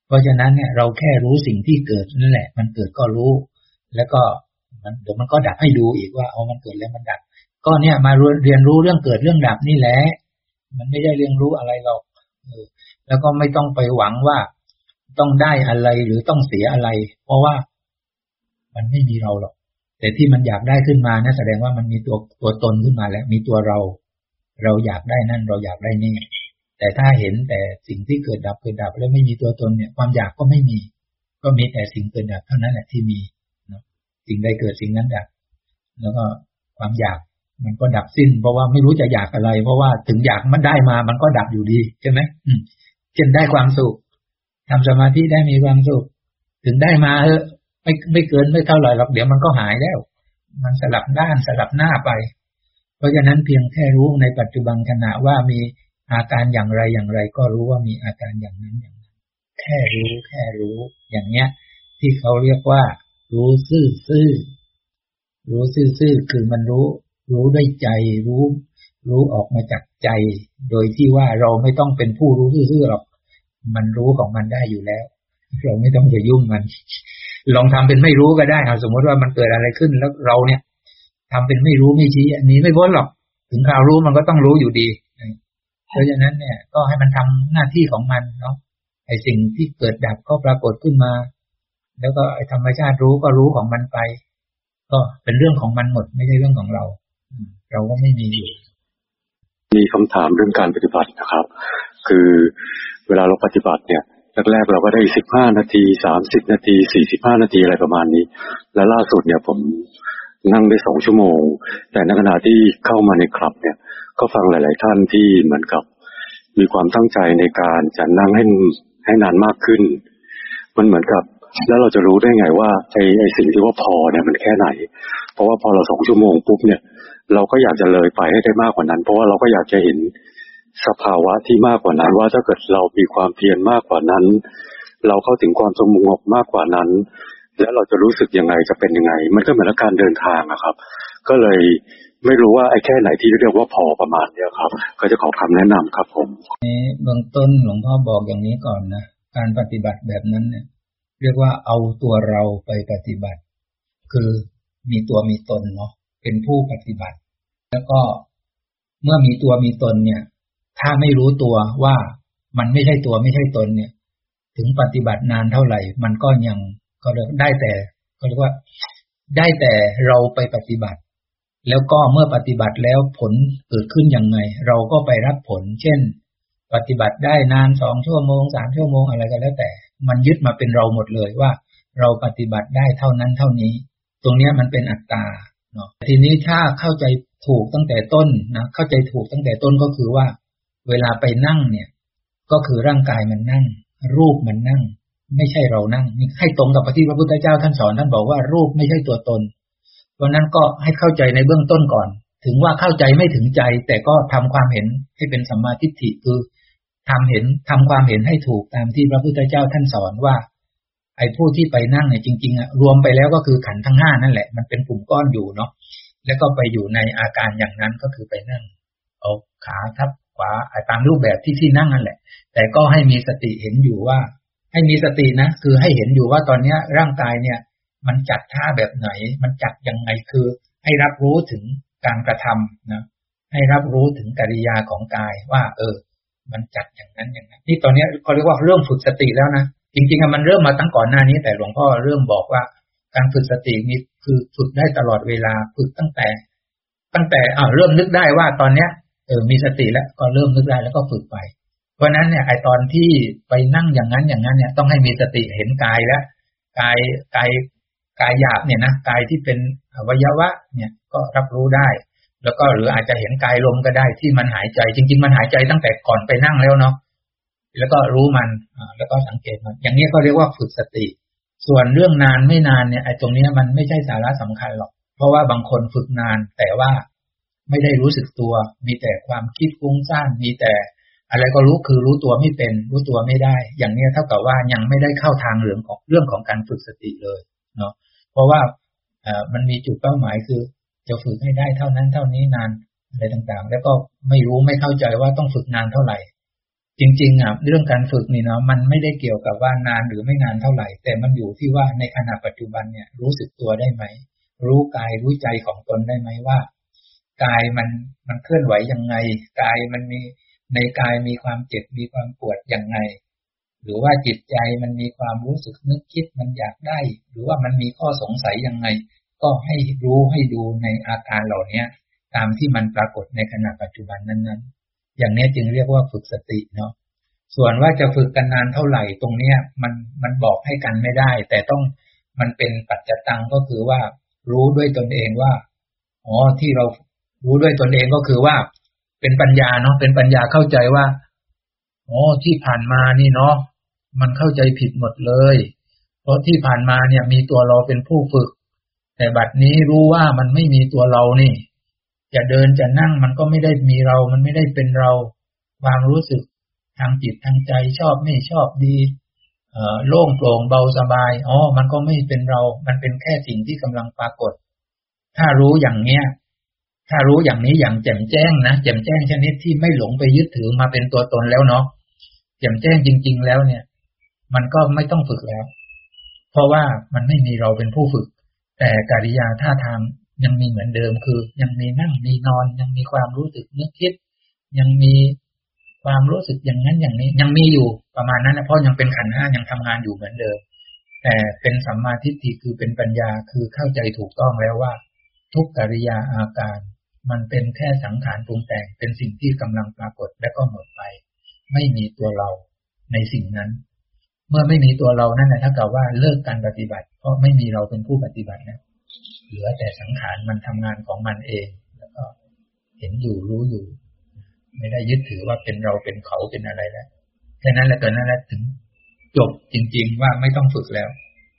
เพราะฉะนั้นเนี่ยเราแค่รู้สิ่งที่เกิดนั่นแหละ มันเกิดก็รู้ แล้วก็มันเดี๋ยวมันก็ดับให้ดูอีกว่าเอามันเกิดแล้วมันดับ ก็เนี่ยมาเรียนรู้เรื่องเกิดเรื่องดับนี่แหละมันไม่ได้เรียนรู้อะไรหรอกแล้วก็ไม่ต้องไปหวังว่า ต้องได้อะไรหรือต้องเสียอะไร เพราะว่ามันไม่มีเราหรอก แต่ที่มันอยากได้ขึ้นมานะแสดงว่ามันมีตัวตัวตนขึ้นมาแล้ว มีตัวเรา เราอยากได้นั่น เราอยากได้นี่ แต่ถ้าเห็นแต่สิ่งที่เกิดดับเกิดดับ แล้วไม่มีตัวตนเนี่ย ความอยากก็ไม่มี ก็มีแต่สิ่งเกิดดับเท่านั้นแหละที่มีสิ่งใดเกิดสิ่งนั้นดับ แล้วก็ความอยากมันก็ดับสิ้น เพราะว่าไม่รู้จะอยากอะไร เพราะว่าถึงอยากมันได้มา มันก็ดับอยู่ดีใช่ไหมเช่นได้ความสุข ทำสมาธิได้มีความสุข ถึงได้มาเออไม่ไม่เกินไม่เท่าไหร่หรอกเดี๋ยวมันก็หายแล้ว มันสลับด้านสลับหน้าไป เพราะฉะนั้นเพียงแค่รู้ในปัจจุบันขณะว่ามีอาการอย่างไรอย่างไร ก็รู้ว่ามีอาการอย่างนั้นอย่างนั้น แค่รู้แค่รู้อย่างเนี้ย ที่เขาเรียกว่า รู้ซื่อซื่อรู้ซื่อซื่อคือมันรู้ รู้ด้วยใจรู้ รู้ออกมาจากใจ โดยที่ว่าเราไม่ต้องเป็นผู้รู้ซื่อหรอก มันรู้ของมันได้อยู่แล้ว เราไม่ต้องไปยุ่งมัน ลองทำเป็นไม่รู้ก็ได้เอาสมมติว่ามันเกิดอะไรขึ้นแล้วเราเนี่ยทำเป็นไม่รู้ไม่ชี้อันนี้ไม่พ้นหรอก ถึงคราวรู้มันก็ต้องรู้อยู่ดีเพราะฉะนั้นเนี่ย ก็ให้มันทำหน้าที่ของมันเนาะไอ้สิ่งที่เกิดดับก็ปรากฏขึ้นมา แล้วก็ไอ้ธรรมชาติรู้ก็รู้ของมันไป ก็เป็นเรื่องของมันหมดไม่ใช่เรื่องของเรา เราก็ไม่มีอยู่มีคำถามเรื่องการปฏิบัตินะครับ คือเวลาเราปฏิบัติเนี่ยแรกๆเราก็ได้สิบห้านาทีสามสิบนาทีสี่สิบห้านาทีอะไรประมาณนี้ และล่าสุดเนี่ยผมนั่งได้สองชั่วโมง แต่ในขณะที่เข้ามาในคลับเนี่ย ก็ฟังหลาย ๆ ท่านที่เหมือนกับ มีความตั้งใจในการจะนั่งให้ให้นานมากขึ้น มันเหมือนกับ แล้วเราจะรู้ได้ไงว่าไอ้ไอ้สิ่งที่ว่าพอเนี่ยมันแค่ไหน เพราะว่าพอเราสองชั่วโมงปุ๊บเนี่ย เราก็อยากจะเลยไปให้ได้มากกว่านั้น เพราะว่าเราก็อยากจะเห็น สภาวะที่มากกว่านั้นว่าถ้าเกิดเรามีความเพียรมากกว่านั้น เราเข้าถึงความสงบมากกว่านั้น แล้วเราจะรู้สึกยังไงจะเป็นยังไง มันก็เหมือนการเดินทางอะครับ ก็เลยไม่รู้ว่าไอ้แค่ไหนที่เรียกว่าพอประมาณเนี้ยครับ ก็จะขอคำแนะนำครับ ผมนี้เบื้องต้นหลวงพ่อบอกอย่างนี้ก่อนนะการปฏิบัติแบบนั้นเนี่ย เรียกว่าเอาตัวเราไปปฏิบัติ คือมีตัวมีตนเนาะเป็นผู้ปฏิบัติ แล้วก็เมื่อมีตัวมีตนเนี่ย ถ้าไม่รู้ตัวว่ามันไม่ใช่ตัวไม่ใช่ตนเนี่ย ถึงปฏิบัตินานเท่าไหร่ มันก็ยังก็ได้แต่ก็เรียกว่าได้แต่เราไปปฏิบัติ แล้วก็เมื่อปฏิบัติแล้วผลเกิดขึ้นยังไง เราก็ไปรับผล เช่น ปฏิบัติได้นานสองชั่วโมงสามชั่วโมงอะไรก็แล้วแต่ มันยึดมาเป็นเราหมดเลยว่า เราปฏิบัติได้เท่านั้นเท่านี้ ตรงนี้มันเป็นอัตตาเนาะทีนี้ถ้าเข้าใจถูกตั้งแต่ต้นนะเข้าใจถูกตั้งแต่ต้นก็คือว่า เวลาไปนั่งเนี่ย ก็คือร่างกายมันนั่ง รูปมันนั่ง ไม่ใช่เรานั่งนี่ให้ตรงกับที่พระพุทธเจ้าท่านสอนท่านบอกว่ารูปไม่ใช่ตัวตนเพราะนั้นก็ให้เข้าใจในเบื้องต้นก่อน ถึงว่าเข้าใจไม่ถึงใจ แต่ก็ทำความเห็นให้เป็นสัมมาทิฏฐิคือทำเห็นทำความเห็นให้ถูกตามที่พระพุทธเจ้าท่านสอนว่า ไอ้ผู้ที่ไปนั่งเนี่ยจริงๆอะรวมไปแล้วก็คือขันทั้งห้านั่นแหละ มันเป็นกลุ่มก้อนอยู่เนาะแล้วก็ไปอยู่ในอาการอย่างนั้นก็คือไปนั่งเอาขาทับ ขวาตามรูปแบบที่ที่นั่งนั่นแหละ แต่ก็ให้มีสติเห็นอยู่ว่า ให้มีสตินะคือให้เห็นอยู่ว่าตอนเนี้ยร่างกายเนี่ย มันจัดท่าแบบไหน มันจัดยังไงคือ ให้รับรู้ถึงการกระทำนะให้รับรู้ถึงกิริยาของกายว่า เออ มันจัดอย่างนั้นอย่างนั้นนี่ตอนนี้เขาเรียกว่าเริ่มฝึกสติแล้วนะจริงๆมันเริ่มมาตั้งก่อนหน้านี้ แต่หลวงพ่อเริ่มบอกว่า การฝึกสตินี่คือฝึกได้ตลอดเวลาฝึกตั้งแต่ ตั้งแต่อ่าเริ่มนึกได้ว่าตอนเนี้ย เออมีสติแล้วก็เริ่มนึกได้แล้วก็ฝึกไป เพราะนั้นเนี่ยไอตอนที่ไปนั่งอย่างนั้นอย่างนั้นเนี่ยต้องให้มีสติเห็นกายแล้วกายกายกายหยาบเนี่ยนะกายที่เป็นอวัยวะเนี่ยก็รับรู้ได้ แล้วก็หรืออาจจะเห็นกายลมก็ได้ที่มันหายใจ จริง ๆ มันหายใจตั้งแต่ก่อนไปนั่งแล้วเนาะแล้วก็รู้มันแล้วก็สังเกตมัน อย่างนี้ก็เรียกว่าฝึกสติ ส่วนเรื่องนานไม่นานเนี่ยไอ้ตรงนี้มันไม่ใช่สาระสำคัญหรอก เพราะว่าบางคนฝึกนานแต่ว่า ไม่ได้รู้สึกตัว มีแต่ความคิดฟุ้งซ่านมีแต่ อะไรก็รู้คือรู้ตัวไม่เป็น รู้ตัวไม่ได้ อย่างนี้เท่ากับว่ายังไม่ได้เข้าทางเรื่องของเรื่องของการฝึกสติเลยเนาะเพราะว่าอ่มันมีจุดเป้าหมายคือ จะฝึกให้ได้เท่านั้นเท่านี้นานอะไรต่างๆ แล้วก็ไม่รู้ไม่เข้าใจว่าต้องฝึกนานเท่าไหร่ จริงๆอะเรื่องการฝึกนี่เนาะมันไม่ได้เกี่ยวกับว่านานหรือไม่นานเท่าไหร่ แต่มันอยู่ที่ว่าในขณะปัจจุบันเนี่ยรู้สึกตัวได้ไหม รู้กายรู้ใจของตนได้ไหมว่า กายมันมันเคลื่อนไหวยังไง กายมันมีในกายมีความเจ็บมีความปวดยังไง หรือว่าจิตใจมันมีความรู้สึกนึกคิดมันอยากได้ หรือว่ามันมีข้อสงสัยยังไง ก็ให้รู้ให้ดูในอาการเหล่านี้ตามที่มันปรากฏในขณะปัจจุบันนั้น ๆ อย่างนี้จึงเรียกว่าฝึกสติเนาะส่วนว่าจะฝึกกันนานเท่าไหร่ตรงเนี้ยมันมันบอกให้กันไม่ได้ แต่ต้องมันเป็นปัจจตังก็คือว่า รู้ด้วยตนเองว่าอ๋อที่เรา รู้ด้วยตนเองก็คือว่าเป็นปัญญาเนาะเป็นปัญญาเข้าใจว่าอ๋อที่ผ่านมานี่เนาะมันเข้าใจผิดหมดเลย เพราะที่ผ่านมาเนี่ย มีตัวเราเป็นผู้ฝึก แต่บัดนี้รู้ว่ามันไม่มีตัวเรานี่ จะเดินจะนั่งมันก็ไม่ได้มีเรา มันไม่ได้เป็นเราความรู้สึกทางจิตทางใจชอบไม่ชอบดีเออโล่งโปร่งเบาสบายอ๋อมันก็ไม่เป็นเรา มันเป็นแค่สิ่งที่กำลังปรากฏ ถ้ารู้อย่างเนี้ย ถ้ารู้อย่างนี้อย่างแจ่มแจ้งนะแจ่มแจ้งชนิดที่ไม่หลงไปยึดถือมาเป็นตัวตนแล้วเนาะแจ่มแจ้งจริง ๆ แล้วเนี่ย มันก็ไม่ต้องฝึกแล้ว เพราะว่ามันไม่มีเราเป็นผู้ฝึก แต่กิริยาท่าทางยังมีเหมือนเดิมคือ ยังมีนั่งมีนอน ยังมีความรู้สึกนึกคิด ยังมีความรู้สึกอย่างนั้นอย่างนี้ ยังมีอยู่ประมาณนั้นนะเพราะยังเป็นขันห้ายังทำงานอยู่เหมือนเดิม แต่เป็นสัมมาทิฏฐิคือเป็นปัญญาคือเข้าใจถูกต้องแล้วว่า ทุกกิริยาอาการ มันเป็นแค่สังขารปรุงแต่งเป็นสิ่งที่กำลังปรากฏและก็หมดไป ไม่มีตัวเราในสิ่งนั้น เมื่อไม่มีตัวเรานั่นแหละถ้ากับว่าเลิกการปฏิบัติ เพราะไม่มีเราเป็นผู้ปฏิบัตินะเหลือแต่สังขารมันทำงานของมันเอง แล้วก็เห็นอยู่รู้อยู่ ไม่ได้ยึดถือว่าเป็นเราเป็นเขาเป็นอะไรแล้วแค่นั้นแหละตอนนั้นแหละถึงจบจริง ๆ ว่าไม่ต้องฝึกแล้ว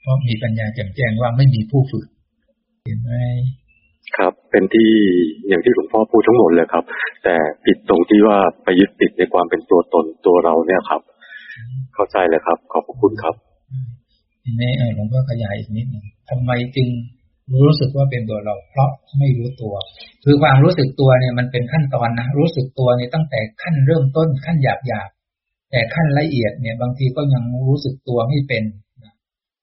เพราะมีปัญญาแจ่มแจ้งว่าไม่มีผู้ฝึก เห็นไหม ครับ เป็นที่อย่างที่หลวงพ่อพูดทั้งหมดเลยครับ แต่ผิดตรงที่ว่าไปยึดติดในความเป็นตัวตนตัวเราเนี่ยครับ เข้าใจเลยครับ ขอบพระคุณครับทีนี้เออหลวงพ่อขยายอีกนิดหนึ่งทำไมจึงรู้สึกว่าเป็นตัวเรา เพราะไม่รู้ตัว คือความรู้สึกตัวเนี่ยมันเป็นขั้นตอนนะรู้สึกตัวเนี่ยตั้งแต่ขั้นเริ่มต้นขั้นหยาบหยาบแต่ขั้นละเอียดเนี่ย บางทีก็ยังรู้สึกตัวไม่เป็น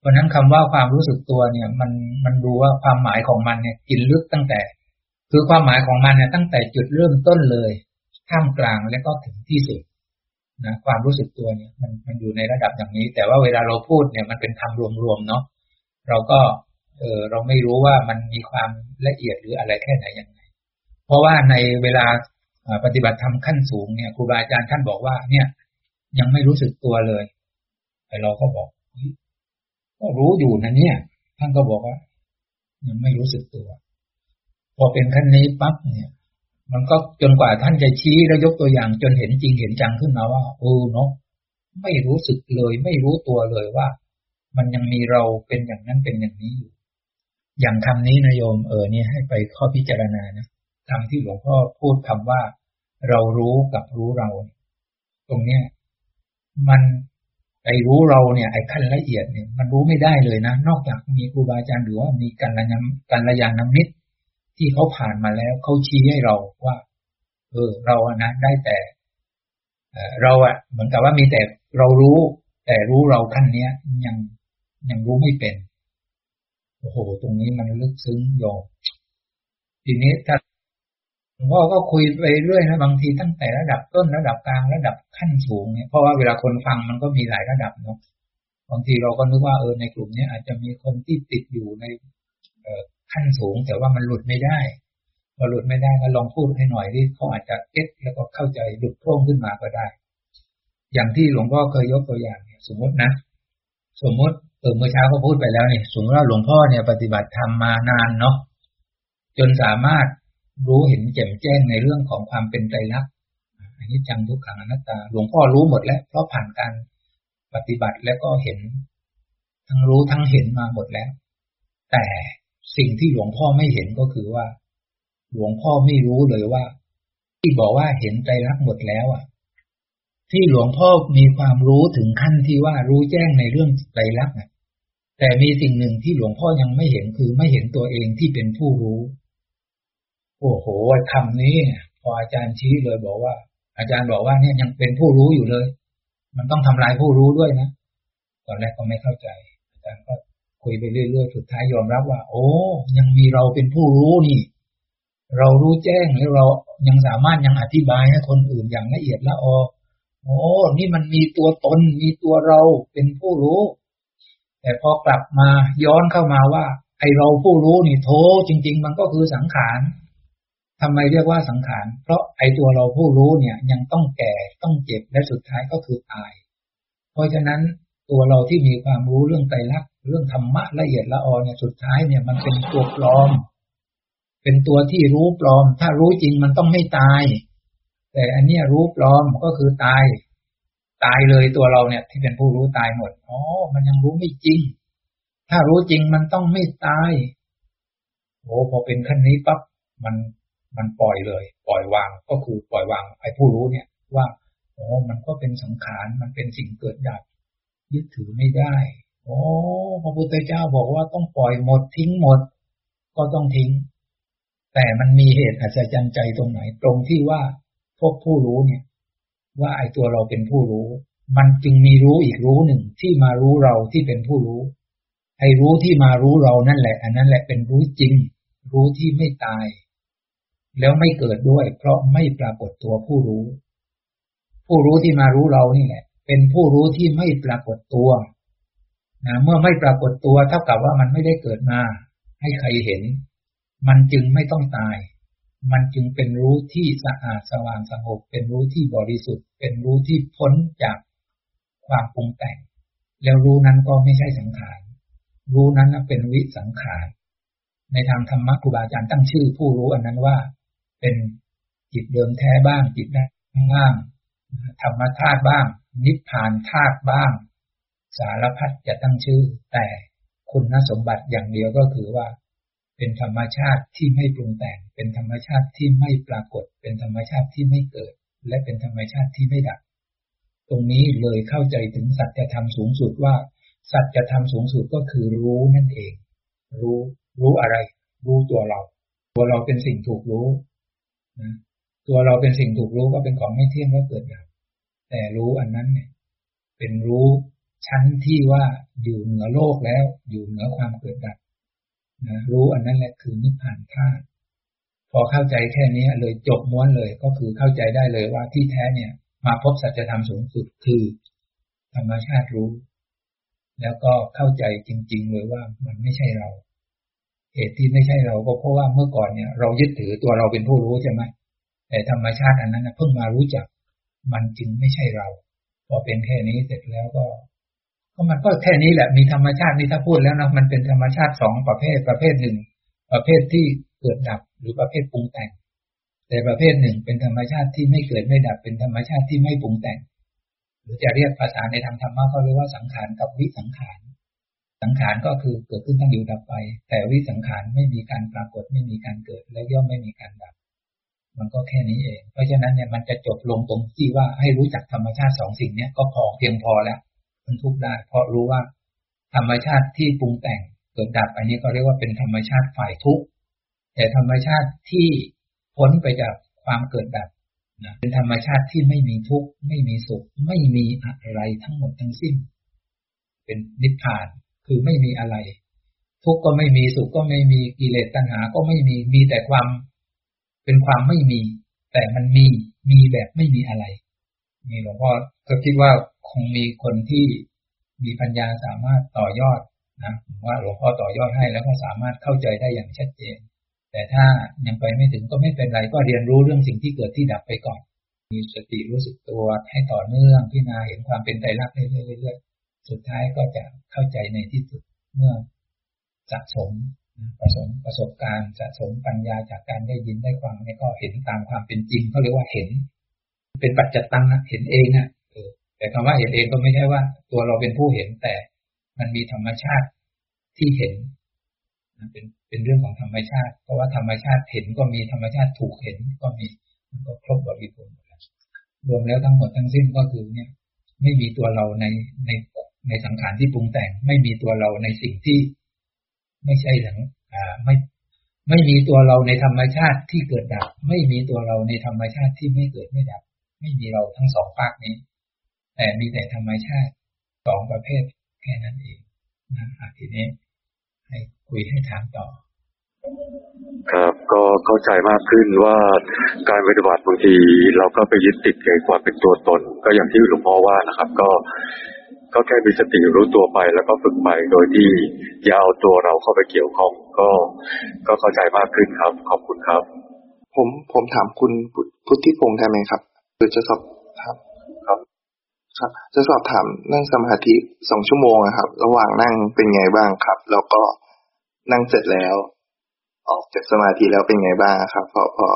เพราะนั้นคำว่าความรู้สึกตัวเนี่ย มันมันรู้ว่าความหมายของมันเนี่ยกินลึกตั้งแต่ คือความหมายของมันเนี่ยตั้งแต่จุดเริ่มต้นเลยท่ามกลางแล้วก็ถึงที่สุดนะความรู้สึกตัวเนี่ยมันมันอยู่ในระดับอย่างนี้ แต่ว่าเวลาเราพูดเนี่ยมันเป็นคำรวมๆเนาะเราก็เออเราไม่รู้ว่ามันมีความละเอียดหรืออะไรแค่ไหนยังไง เพราะว่าในเวลาปฏิบัติธรรมขั้นสูงเนี่ยครูบาอาจารย์ท่านบอกว่าเนี่ย ยังไม่รู้สึกตัวเลยแต่เราก็บอก ก็รู้อยู่นะเนี่ย ท่านก็บอกว่า ยังไม่รู้สึกตัว พอเป็นขั้นนี้ปั๊บเนี่ย มันก็จนกว่าท่านจะชี้แล้วยกตัวอย่าง จนเห็นจริงเห็นจังขึ้นมาว่าเออเนาะไม่รู้สึกเลย ไม่รู้ตัวเลยว่า มันยังมีเราเป็นอย่างนั้นเป็นอย่างนี้อยู่ อย่างคำนี้นะโยมเออเนี่ยให้ไปข้อพิจารณานะคำที่หลวงพ่อพูดคำว่า เรารู้กับรู้เรา ตรงเนี้ยมัน ไอ้รู้เราเนี่ยไอ้ขั้นละเอียดเนี่ยมันรู้ไม่ได้เลยนะ นอกจากมีครูบาอาจารย์หรือว่ามีกัลยาณกัลยาณมิตรที่เขาผ่านมาแล้วเขาชี้ให้เราว่า เออ เราอะนะได้แต่เราอะเหมือนกับว่ามีแต่เรารู้ แต่รู้เราขั้นเนี้ย ยังยังรู้ไม่เป็นโอ้โห ตรงนี้มันลึกซึ้งโยมทีนี้ถ้า หลวงพ่อก็คุยไปเรื่อยนะบางทีตั้งแต่ระดับต้นระดับกลางระดับขั้นสูงเนี่ยเพราะว่าเวลาคนฟังมันก็มีหลายระดับเนาะบางทีเราก็นึกว่าเออในกลุ่มนี้อาจจะมีคนที่ติดอยู่ในเออขั้นสูง แต่ว่ามันหลุดไม่ได้พอหลุดไม่ได้ก็ลองพูดให้หน่อยที่เขาอาจจะเก็ตแล้วก็เข้าใจหลุดโพร่งขึ้นมาก็ได้ อย่างที่หลวงพ่อเคยยกตัวอย่างเนี่ยสมมตินะ สมมติเออเมื่อเช้าก็พูดไปแล้วนี่สมมติว่าหลวงพ่อเนี่ยปฏิบัติธรรมมานานเนาะจนสามารถ รู้เห็นแจ่มแจ้งในเรื่องของความเป็นใจรักอันนี้จังทุกขังอนัตตา หลวงพ่อรู้หมดแล้ว เพราะผ่านการปฏิบัติแล้วก็เห็น ทั้งรู้ทั้งเห็นมาหมดแล้ว แต่สิ่งที่หลวงพ่อไม่เห็นก็คือว่า หลวงพ่อไม่รู้เลยว่า ที่บอกว่าเห็นใจรักหมดแล้วอะ ที่หลวงพ่อมีความรู้ถึงขั้นที่ว่ารู้แจ้งในเรื่องใจรักแต่มีสิ่งหนึ่งที่หลวงพ่อยังไม่เห็นคือไม่เห็นตัวเองที่เป็นผู้รู้ โอ้โหคำนี้พออาจารย์ชี้เลยบอกว่า อาจารย์บอกว่าเนี่ยยังเป็นผู้รู้อยู่เลย มันต้องทำลายผู้รู้ด้วยนะตอนแรกก็ไม่เข้าใจ อาจารย์ก็คุยไปเรื่อยๆสุดท้ายยอมรับว่า โอ้ ยังมีเราเป็นผู้รู้นี่ เรารู้แจ้งแล้วเรายังสามารถยังอธิบายให้คนอื่นอย่างละเอียดละออโอ้นี่มันมีตัวตนมีตัวเราเป็นผู้รู้ แต่พอกลับมาย้อนเข้ามาว่า ไอเราผู้รู้นี่โทจริง ๆ มันก็คือสังขาร ทำไมเรียกว่าสังขาร เพราะไอตัวเราผู้รู้เนี่ยยังต้องแก่ต้องเจ็บและสุดท้ายก็คือตาย เพราะฉะนั้นตัวเราที่มีความรู้เรื่องไตรลักษณ์เรื่องธรรมะละเอียดละออเนี่ยสุดท้ายเนี่ยมันเป็นตัวปลอม เป็นตัวที่รู้ปลอม ถ้ารู้จริงมันต้องไม่ตาย แต่อันเนี้ยรู้ปลอมก็คือตาย ตายเลยตัวเราเนี่ย ที่เป็นผู้รู้ตายหมดอ๋อมันยังรู้ไม่จริง ถ้ารู้จริงมันต้องไม่ตายโอ้พอเป็นขั้นนี้ปั๊บมัน มันปล่อยเลย ปล่อยวางก็คือปล่อยวางไอ้ผู้รู้เนี่ยว่าโอ้มันก็เป็นสังขารมันเป็นสิ่งเกิดดับ ยึดถือไม่ได้โอ้พระพุทธเจ้าบอกว่าต้องปล่อยหมดทิ้งหมด ก็ต้องทิ้ง แต่มันมีเหตุอัศจรรย์ใจตรงไหน ตรงที่ว่าพวกผู้รู้เนี่ย ว่าไอ้ตัวเราเป็นผู้รู้ มันจึงมีรู้อีกรู้หนึ่งที่มารู้เราที่เป็นผู้รู้ไอ้รู้ที่มารู้เรานั่นแหละ อันนั้นแหละเป็นรู้จริง รู้ที่ไม่ตาย แล้วไม่เกิดด้วย เพราะไม่ปรากฏตัวผู้รู้ ผู้รู้ที่มารู้เรานี่แหละ เป็นผู้รู้ที่ไม่ปรากฏตัวนะเมื่อไม่ปรากฏตัวเท่ากับว่ามันไม่ได้เกิดมา ให้ใครเห็น มันจึงไม่ต้องตาย มันจึงเป็นรู้ที่สะอาดสว่างสงบเป็นรู้ที่บริสุทธิ์ เป็นรู้ที่พ้นจากความปรุงแต่ง แล้วรู้นั้นก็ไม่ใช่สังขารรู้นั้นเป็นวิสังขารในทางธรรมะครูบาอาจารย์ตั้งชื่อผู้รู้อันนั้นว่า เป็นจิตเดิมแท้บ้าง จิตได้บ้างธรรมธาตุบ้าง นิพพานธาตุบ้าง สารพัดจะตั้งชื่อ แต่คุณสมบัติอย่างเดียวก็คือว่า เป็นธรรมชาติที่ไม่ปรุงแต่ง เป็นธรรมชาติที่ไม่ปรากฏ เป็นธรรมชาติที่ไม่เกิด และเป็นธรรมชาติที่ไม่ดับ ตรงนี้เลยเข้าใจถึงสัจธรรมสูงสุดว่า สัจธรรมสูงสุดก็คือรู้นั่นเอง รู้ รู้อะไร รู้ตัวเรา ตัวเราเป็นสิ่งถูกรู้ นะตัวเราเป็นสิ่งถูกรู้ก็เป็นของไม่เที่ยงก็เกิดดับแต่รู้อันนั้นเนี่ย เป็นรู้ชั้นที่ว่าอยู่เหนือโลกแล้ว อยู่เหนือความเกิดดับนะรู้อันนั้นแหละคือนิพพานธาตุพอเข้าใจแค่นี้เลยจบม้วนเลยก็คือเข้าใจได้เลยว่าที่แท้เนี่ย มาพบสัจธรรมสูงสุดคือธรรมชาติรู้ แล้วก็เข้าใจจริง ๆ เลยว่ามันไม่ใช่เรา เหตุที่ไม่ใช่เราก็เพราะว่าเมื่อก่อนเนี่ย เรายึดถือตัวเราเป็นผู้รู้ใช่ไหมแต่ธรรมชาติอันนั้นเพิ่งมารู้จัก มันจึงไม่ใช่เรา พอเป็นแค่นี้เสร็จแล้วก็ ก็มันก็แค่นี้แหละมีธรรมชาตินี่ถ้าพูดแล้วนะมันเป็นธรรมชาติสองประเภทประเภทหนึ่ง ประเภทที่เกิดดับหรือประเภทปรุงแต่ง แต่ประเภทหนึ่งเป็นธรรมชาติที่ไม่เกิดไม่ดับเป็นธรรมชาติที่ไม่ปรุงแต่ง หรือจะเรียกภาษาในทางธรรมะก็เรียกว่าสังขารกับวิสังขาร สังขารก็คือเกิดขึ้นตั้งอยู่ดับไป แต่วิสังขารไม่มีการปรากฏไม่มีการเกิด และย่อมไม่มีการดับ มันก็แค่นี้เอง เพราะฉะนั้นเนี่ยมันจะจบลงตรงที่ว่าให้รู้จักธรรมชาติสองสิ่งเนี้ก็พอเพียงพอแล้วมันทุกได้ เพราะรู้ว่า ธรรมชาติที่ปรุงแต่งเกิดดับอันนี้ก็เรียกว่าเป็นธรรมชาติฝ่ายทุกข์แต่ธรรมชาติที่พ้นไปจากความเกิดดับนะเป็นธรรมชาติที่ไม่มีทุกข์ไม่มีสุข ไม่มีอะไรทั้งหมดทั้งสิ้น เป็นนิพพาน คือไม่มีอะไร ทุกข์ก็ไม่มีสุขก็ไม่มีกิเลสตัณหาก็ไม่มีมีแต่ความ เป็นความไม่มี แต่มันมีมีแบบไม่มีอะไรนี่หลวงพ่อก็คิดว่าคงมีคนที่มีปัญญาสามารถต่อยอดนะว่าหลวงพ่อต่อยอดให้แล้วก็สามารถเข้าใจได้อย่างชัดเจน แต่ถ้ายังไปไม่ถึงก็ไม่เป็นไรก็เรียนรู้เรื่องสิ่งที่เกิดที่ดับไปก่อน มีสติรู้สึกตัวให้ต่อเนื่องพิจารณาเห็นความเป็นไตรลักษณ์เรื่อยๆ สุดท้ายก็จะเข้าใจในที่สุดเมื่อสะสมประสมประสบการณ์สะสมปัญญาจากการได้ยินได้ฟังนี่ก็เห็นตามความเป็นจริงเขาเรียกว่าเห็น เป็นปัจจตังนะเห็นเองนะแต่คำว่าเห็นเองก็ไม่ใช่ว่า ตัวเราเป็นผู้เห็นแต่มันมีธรรมชาติที่เห็นเป็นเป็นเรื่องของธรรมชาติ เพราะว่าธรรมชาติเห็นก็มีธรรมชาติถูกเห็นก็มีมันก็ครบบริบูรณ์รวมแล้วทั้งหมดทั้งสิ้นก็คือเนี่ย ไม่มีตัวเราในใน ในสังขารที่ปรุงแต่ง ไม่มีตัวเราในสิ่งที่ไม่ใช่หลังไม่ไม่มีตัวเราในธรรมชาติที่เกิดดับ ไม่มีตัวเราในธรรมชาติที่ไม่เกิดไม่ดับ ไม่มีเราทั้งสองภาคนี้ แต่มีแต่ธรรมชาติสองประเภทแค่นั้นเองนะทีนี้ให้คุยให้ถามต่อ ครับก็เข้าใจมากขึ้นว่าการปฏิบัติบางทีเราก็ไปยึดติดกับความเป็นตัวตน ก็อย่างที่หลวงพ่อว่านะครับ ก็ ก็แค่มีสติรู้ตัวไปแล้วก็ฝึกไปโดยที่อย่าเอาตัวเราเข้าไปเกี่ยวข้องก็ก็เข้าใจมากขึ้นครับ ขอบคุณครับ ผมผมถามคุณพุทธิพงษ์ได้ไหมครับหรือจะสอบครับครับ ครับ จะสอบถามนั่งสมาธิสองชั่วโมงครับ ระหว่างนั่งเป็นไงบ้างครับ แล้วก็นั่งเสร็จแล้ว ออกจากสมาธิแล้วเป็นไงบ้างครับ พอพอ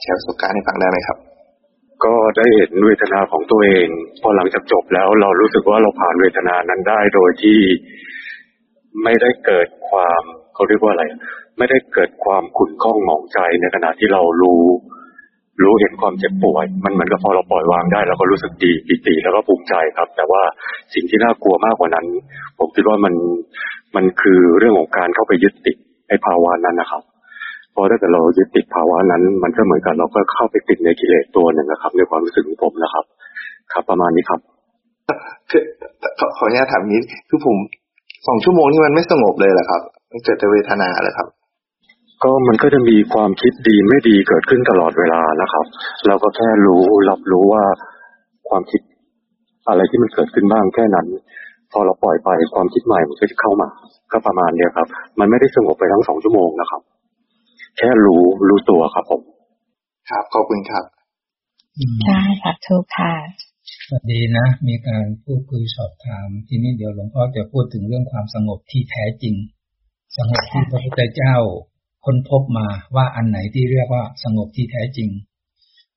แชร์ประสบการณ์ให้ฟังได้ไหมครับ ก็ได้เห็นเวทนาของตัวเอง พอหลังจากจบแล้วเรารู้สึกว่าเราผ่านเวทนานั้นได้โดยที่ไม่ได้เกิดความเขาเรียกว่าอะไร ไม่ได้เกิดความขุ่นข้องหมองใจในขณะที่เรารู้ รู้เห็นความเจ็บป่วย มันเหมือนกับพอเราปล่อยวางได้เราก็รู้สึกดีปิติแล้วก็ภูมิใจครับ แต่ว่าสิ่งที่น่ากลัวมากกว่านั้น ผมคิดว่ามันมันคือเรื่องของการเข้าไปยึดติดไอ้ภาวะนั้นนะครับ พอถ้าเกิดเรายึดติดภาวะนั้น มันก็เหมือนกับเราก็เข้าไปติดในกิเลสตัวหนึ่งนะครับ ในความรู้สึกของผมนะครับ ครับ ประมาณนี้ครับคือขอขออนุญาตถามนี้คือผมสองชั่วโมงนี่มันไม่สงบเลยเหรอครับมันเกิดแต่เวทนาเลยครับ ก็มันก็จะมีความคิดดีไม่ดีเกิดขึ้นตลอดเวลานะครับ เราก็แค่รู้รับรู้ว่าความคิดอะไรที่มันเกิดขึ้นบ้างแค่นั้น พอเราปล่อยไปความคิดใหม่มันก็จะเข้ามา ก็ประมาณเนี้ยครับ มันไม่ได้สงบไปทั้งสองชั่วโมงนะครับ แค่รู้รู้ตัวครับผม ครับขอบคุณครับใช่ค่ะถูกค่ะสวัสดีนะ มีการพูดคุยสอบถาม ทีนี้เดี๋ยวหลวงพ่อจะพูดถึงเรื่องความสงบที่แท้จริง สงบที่พระพุทธเจ้าค้นพบมาว่าอันไหนที่เรียกว่าสงบที่แท้จริง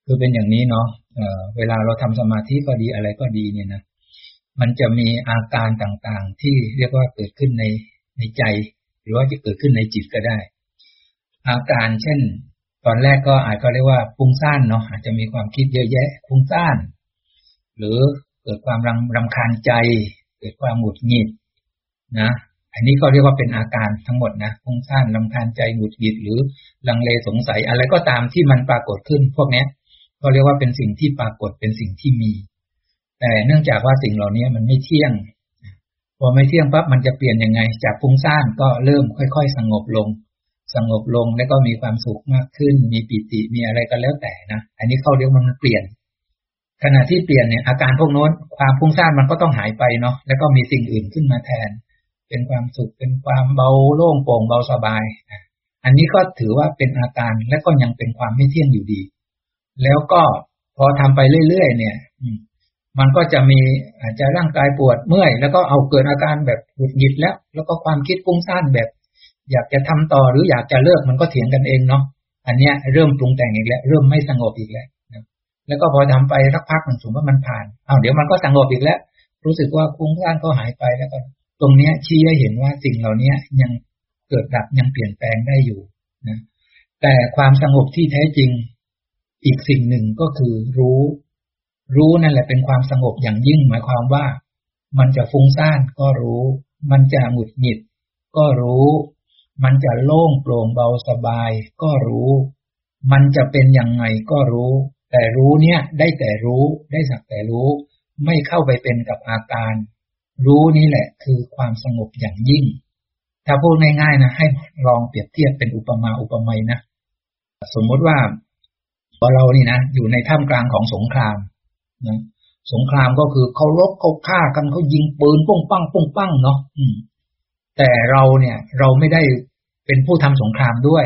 คือเป็นอย่างนี้เนาะเเวลาเราทำสมาธิก็ดีอะไรก็ดีเนี่ยนะมันจะมีอาการต่างๆที่เรียกว่าเกิดขึ้นในในใจ หรือว่าจะเกิดขึ้นในจิตก็ได้ อาการเช่น ตอนแรกก็อาจจะเรียกว่าฟุ้งซ่านเนาะอาจจะมีความคิดเยอะแยะฟุ้งซ่าน หรือเกิดความรำรำคาญใจ เกิดความหงุดหงิดนะอันนี้ก็เรียกว่าเป็นอาการทั้งหมดนะฟุ้งซ่านลำคาญใจหงุดหงิดหรือลังเลสงสัย อะไรก็ตามที่มันปรากฏขึ้น พวกนี้ก็เรียกว่าเป็นสิ่งที่ปรากฏเป็นสิ่งที่มี แต่เนื่องจากว่าสิ่งเหล่านี้มันไม่เที่ยง พอไม่เที่ยงปั๊บมันจะเปลี่ยนยังไง จากฟุ้งซ่านก็เริ่มค่อย ๆ สงบลง สงบลงแล้วก็มีความสุขมากขึ้น มีปิติมีอะไรก็แล้วแต่นะอันนี้เขาเรียกมันเปลี่ยน ขณะที่เปลี่ยนเนี่ยอาการพวกโน้นความฟุ้งซ่านมันก็ต้องหายไปเนาะแล้วก็มีสิ่งอื่นขึ้นมาแทน เป็นความสุขเป็นความเบาโล่งโปร่งเบาสบายอันนี้ก็ถือว่าเป็นอาการและก็ยังเป็นความไม่เที่ยงอยู่ดี แล้วก็พอทำไปเรื่อยๆเนี่ยมันก็จะมีอาจจะร่างกายปวดเมื่อย แล้วก็เอาเกิดอาการแบบหงุดหงิดแล้ว แล้วก็ความคิดกุ้งซ่านแบบ อยากจะทำต่อหรืออยากจะเลิกมันก็เถียงกันเองเนาะอันเนี้ยเริ่มปรุงแต่งอีกแล้วเริ่มไม่สงบอีกแล้วแล้วก็พอทำไปสักพักหนึ่งสมมติว่ามันผ่านเอาเดี๋ยวมันก็สงบอีกแล้ว รู้สึกว่ากุ้งซ่านก็หายไปแล้วก็ ตรงนี้ชี้ให้เห็นว่าสิ่งเหล่านี้ยังเกิดดับยังเปลี่ยนแปลงได้อยู่นะแต่ความสงบที่แท้จริงอีกสิ่งหนึ่งก็คือรู้ รู้นั่นแหละเป็นความสงบอย่างยิ่งหมายความว่า มันจะฟุ้งซ่านก็รู้ มันจะหงุดหงิด ก็รู้ มันจะโล่งโปร่งเบาสบายก็รู้ มันจะเป็นยังไงก็รู้ แต่รู้เนี่ยได้แต่รู้ได้สักแต่รู้ ไม่เข้าไปเป็นกับอาการ รู้นี่แหละคือความสงบอย่างยิ่ง ถ้าพูดง่ายๆนะให้ลองเปรียบเทียบเป็นอุปมาอุปไมยนะ สมมติว่าเรานี่นะอยู่ในท่ามกลางของสงครามนะสงครามก็คือเขารบเขาฆ่ากันเขายิงปืนปุ้งปังปุ้งปังเนาะ แต่เราเนี่ยเราไม่ได้เป็นผู้ทำสงครามด้วย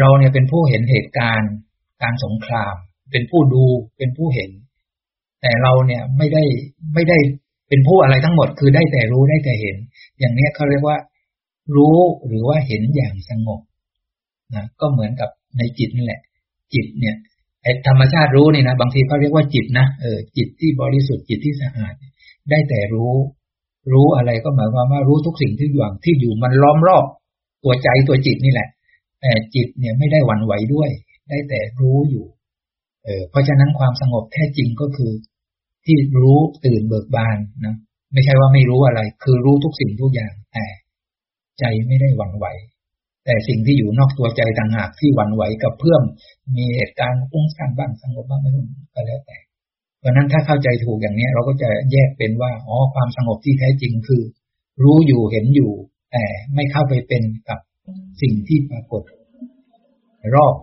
เราเนี่ยเป็นผู้เห็นเหตุการณ์การสงคราม เป็นผู้ดูเป็นผู้เห็น แต่เราเนี่ยไม่ได้ไม่ได้เป็นผู้อะไรทั้งหมด คือได้แต่รู้ได้แต่เห็น อย่างนี้เขาเรียกว่า รู้หรือว่าเห็นอย่างสงบนะก็เหมือนกับในจิตนี่แหละ จิตเนี่ยไอ้ธรรมชาติรู้นี่นะบางทีเขาเรียกว่าจิตนะเออจิตที่บริสุทธิ์จิตที่สะอาดได้แต่รู้ รู้อะไรก็หมายความว่ารู้ทุกสิ่งที่อยู่ที่อยู่มันล้อมรอบตัวใจตัวจิตนี่แหละ แต่จิตเนี่ยไม่ได้หวั่นไหวด้วย ได้แต่รู้อยู่ เออเพราะฉะนั้นความสงบแท้จริงก็คือ ที่รู้ตื่นเบิกบานนะไม่ใช่ว่าไม่รู้อะไร คือรู้ทุกสิ่งทุกอย่าง แต่ใจไม่ได้หวั่นไหว แต่สิ่งที่อยู่นอกตัวใจต่างหากที่หวั่นไหวกับเพื่อมมีเหตุการณ์ปุ้งซ่นบ้างสงบบ้างไม่รู้ก็แล้วแต่ เพราะนั้นถ้าเข้าใจถูกอย่างนี้เราก็จะแยกเป็นว่าอ๋อความสงบที่แท้จริงคือ รู้อยู่เห็นอยู่ แต่ไม่เข้าไปเป็นกับสิ่งที่ปรากฏ รอบ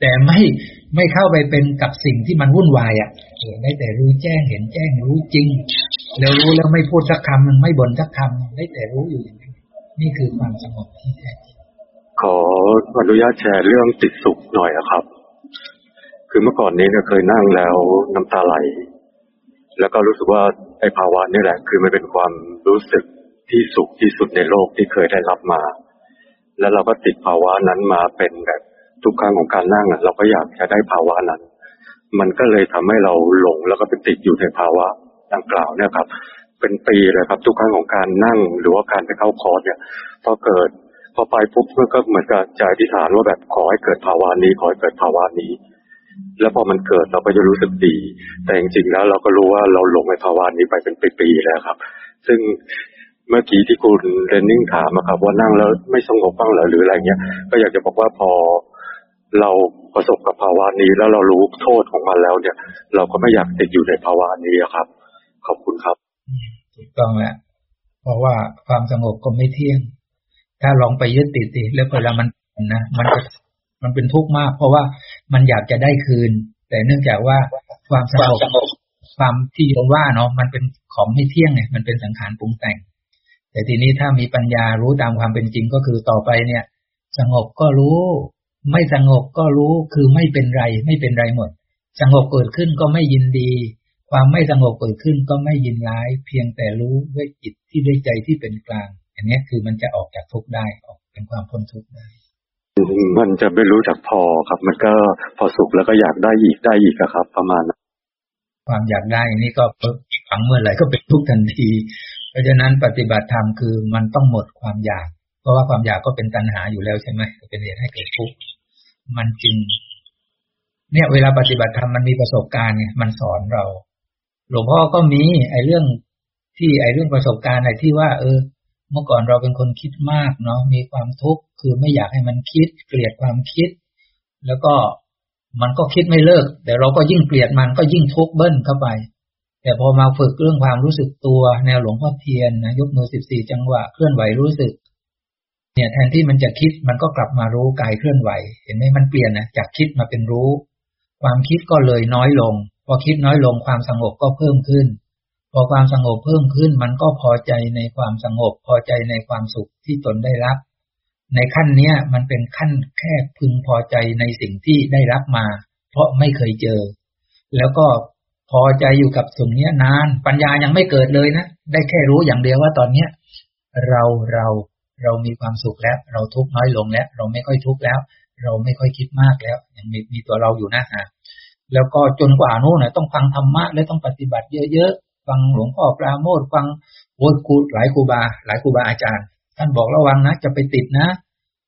แต่ไม่ไม่เข้าไปเป็นกับสิ่งที่มันวุ่นวายอะได้แต่รู้แจ้งเห็นแจ้งรู้จริง แล้วรู้แล้วไม่พูดสักคำหนึ่งไม่บ่นสักคำได้แต่รู้อยู่อย่างนี้นี่คือความสงบที่แท้จริงขออนุญาตแชร์เรื่องติดสุขหน่อยอะครับ คือเมื่อก่อนนี้เนี่ยเคยนั่งแล้วน้ำตาไหล แล้วก็รู้สึกว่าไอ้ภาวะนี่แหละ คือมันเป็นความรู้สึกที่สุขที่สุดในโลกที่เคยได้รับมา แล้วเราก็ติดภาวะนั้นมาเป็นแบบทุกครั้งของการนั่งเราก็อยากจะได้ภาวะนั้น มันก็เลยทำให้เราหลงแล้วก็ไปติดอยู่ในภาวะดังกล่าวเนี่ยครับ เป็นปีเลยครับ ทุกครั้งของการนั่งหรือว่าการไปเข้าคอร์สเนี่ยพอเกิดพอไปปุ๊บมันก็เหมือนกับใจอธิษฐานว่าแบบขอให้เกิดภาวะนี้ขอให้เกิดภาวะนี้ แล้วพอมันเกิดเราก็จะรู้สึกดี แต่จริงๆแล้วเราก็รู้ว่าเราหลงในภาวะนี้ไปเป็นปีๆแล้วครับ ซึ่งเมื่อกี้ที่คุณเรนนิ่งถามนะครับ ว่านั่งแล้วไม่สงบบ้างเหรอหรืออะไรเงี้ย ก็อยากจะบอกว่าพอเราประสบกับภาวะนี้แล้วเรารู้โทษของมันแล้วเนี่ย เราก็ไม่อยากติดอยู่ในภาวะนี้ครับ ขอบคุณครับถูกต้องแหละเพราะว่าความสงบก็ไม่เที่ยง ถ้าลองไปยึดติดสิแล้วเวลามันนะมันจะ มันเป็นทุกข์มาก เพราะว่ามันอยากจะได้คืน แต่เนื่องจากว่าความสงบความที่เราว่าเนาะมันเป็นของไม่เที่ยงไงมันเป็นสังขารปรุงแต่ง แต่ทีนี้ถ้ามีปัญญารู้ตามความเป็นจริงก็คือต่อไปเนี่ย สงบก็รู้ ไม่สงบก็รู้คือไม่เป็นไร ไม่เป็นไรหมด สงบเกิดขึ้นก็ไม่ยินดี ความไม่สงบเกิดขึ้นก็ไม่ยินร้าย เพียงแต่รู้ด้วยจิตที่ด้วยใจที่เป็นกลาง อันนี้คือมันจะออกจากทุกข์ได้ออกเป็นความพ้นทุกข์ได้ มันจะไม่รู้จักพอครับ มันก็พอสุขแล้วก็อยากได้อีกได้อีกอะครับ ประมาณนั้นความอยากได้นี่ก็ฝังเมื่อไหร่ก็เป็นทุกข์ทันที เพราะฉะนั้นปฏิบัติธรรมคือมันต้องหมดความอยาก เพราะว่าความอยากก็เป็นตัณหาอยู่แล้วใช่ไหมเป็นเหตุให้เกิดทุกข์มันจริง เนี่ย เวลาปฏิบัติธรรมมันมีประสบการณ์ไงมันสอนเรา หลวงพ่อก็มีไอ้เรื่องที่ไอ้เรื่องประสบการณ์ไอ้ที่ว่า เออ เมื่อก่อนเราเป็นคนคิดมากเนาะมีความทุกข์ คือไม่อยากให้มันคิด เกลียดความคิด แล้วก็มันก็คิดไม่เลิก แต่เราก็ยิ่งเกลียดมันก็ยิ่งทุกข์เบิ้ลเข้าไป แต่พอมาฝึกเรื่องความรู้สึกตัวแนวหลวงพ่อเทียนนะยกมือสิบสี่จังหวะเคลื่อนไหวรู้สึก เนี่ยแทนที่มันจะคิดมันก็กลับมารู้กายเคลื่อนไหว เห็นไหมมันเปลี่ยนนะจากคิดมาเป็นรู้ ความคิดก็เลยน้อยลง พอคิดน้อยลงความสงบก็เพิ่มขึ้น พอความสงบเพิ่มขึ้น มันก็พอใจในความสงบพอใจในความสุขที่ตนได้รับ ในขั้นเนี้ยมันเป็นขั้นแค่พึงพอใจในสิ่งที่ได้รับมา เพราะไม่เคยเจอ แล้วก็พอใจอยู่กับสิ่งนี้นาน ปัญญายังไม่เกิดเลยนะ ได้แค่รู้อย่างเดียวว่าตอนเนี้ยเราเราเรามีความสุขแล้ว เราทุกข์น้อยลงแล้ว เราไม่ค่อยทุกข์แล้ว เราไม่ค่อยคิดมากแล้วยังมีมีตัวเราอยู่นะฮะแล้วก็จนกว่านู้นนะต้องฟังธรรมะและต้องปฏิบัติเยอะๆฟังหลวงพ่อปราโมทฟังโอ้ครูหลายครูบา หลายครูบาอาจารย์ ท่านบอกระวังนะจะไปติดนะ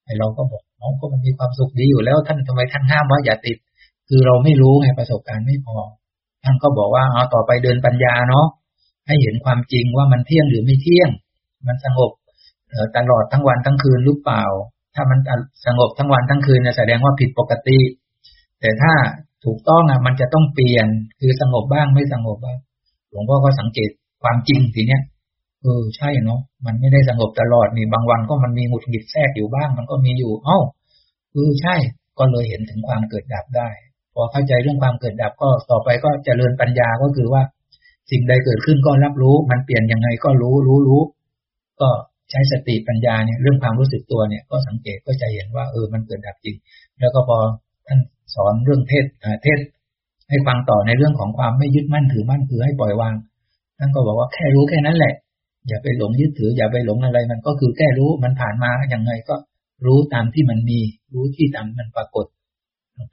ไอเราก็บอกน้องก็มันมีความสุขดีอยู่แล้ว ท่านทำไมท่านห้ามว่าอย่าติด คือเราไม่รู้ไงประสบการณ์ไม่พอ ท่านก็บอกว่าเอาต่อไปเดินปัญญาเนาะให้เห็นความจริงว่ามันเที่ยงหรือไม่เที่ยง มันสงบตลอดทั้งวันทั้งคืนหรือเปล่า ถ้ามันสงบทั้งวันทั้งคืนแสดงว่าผิดปกติ แต่ถ้าถูกต้องอะมันจะต้องเปลี่ยนคือสงบบ้างไม่สงบบ้างหลวงพ่อก็สังเกตความจริงทีเนี้ย เออใช่เนาะมันไม่ได้สงบตลอดนี่บางวันก็มันมีหงุดหงิดแทรกอยู่บ้าง มันก็มีอยู่ เอ้าเออใช่ ก็เลยเห็นถึงความเกิดดับได้ พอเข้าใจเรื่องความเกิดดับก็ต่อไปก็เจริญปัญญาก็คือว่า สิ่งใดเกิดขึ้นก็รับรู้ มันเปลี่ยนยังไงก็รู้รู้รู้ก็ใช้สติปัญญาเนี่ยเรื่องความรู้สึกตัวเนี่ยก็สังเกตก็จะเห็นว่าเออมันเกิดดับจริง แล้วก็พอท่านสอนเรื่องเทศเทศ ให้ฟังต่อในเรื่องของความไม่ยึดมั่นถือมั่นคือให้ปล่อยวางท่านก็บอกว่าแค่รู้แค่นั้นแหละ อย่าไปหลงยึดถือ อย่าไปหลงอะไร มันก็คือแค่รู้มันผ่านมาอย่างไงก็รู้ตามที่มันมี รู้ที่ตามมันปรากฏ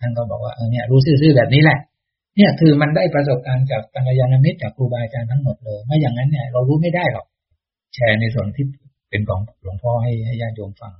ท่านก็บอกว่าเออเนี่ยรู้ซื่อๆแบบนี้แหละ เนี่ยคือมันได้ประสบการณ์จากตัณยาณมิตรจากครูบาอาจารย์ทั้งหมดเลยไม่อย่างนั้นเนี่ย เรารู้ไม่ได้หรอก แชร์ในส่วนที่เป็นของหลวงพ่อให้ให้ญาติโยมฟัง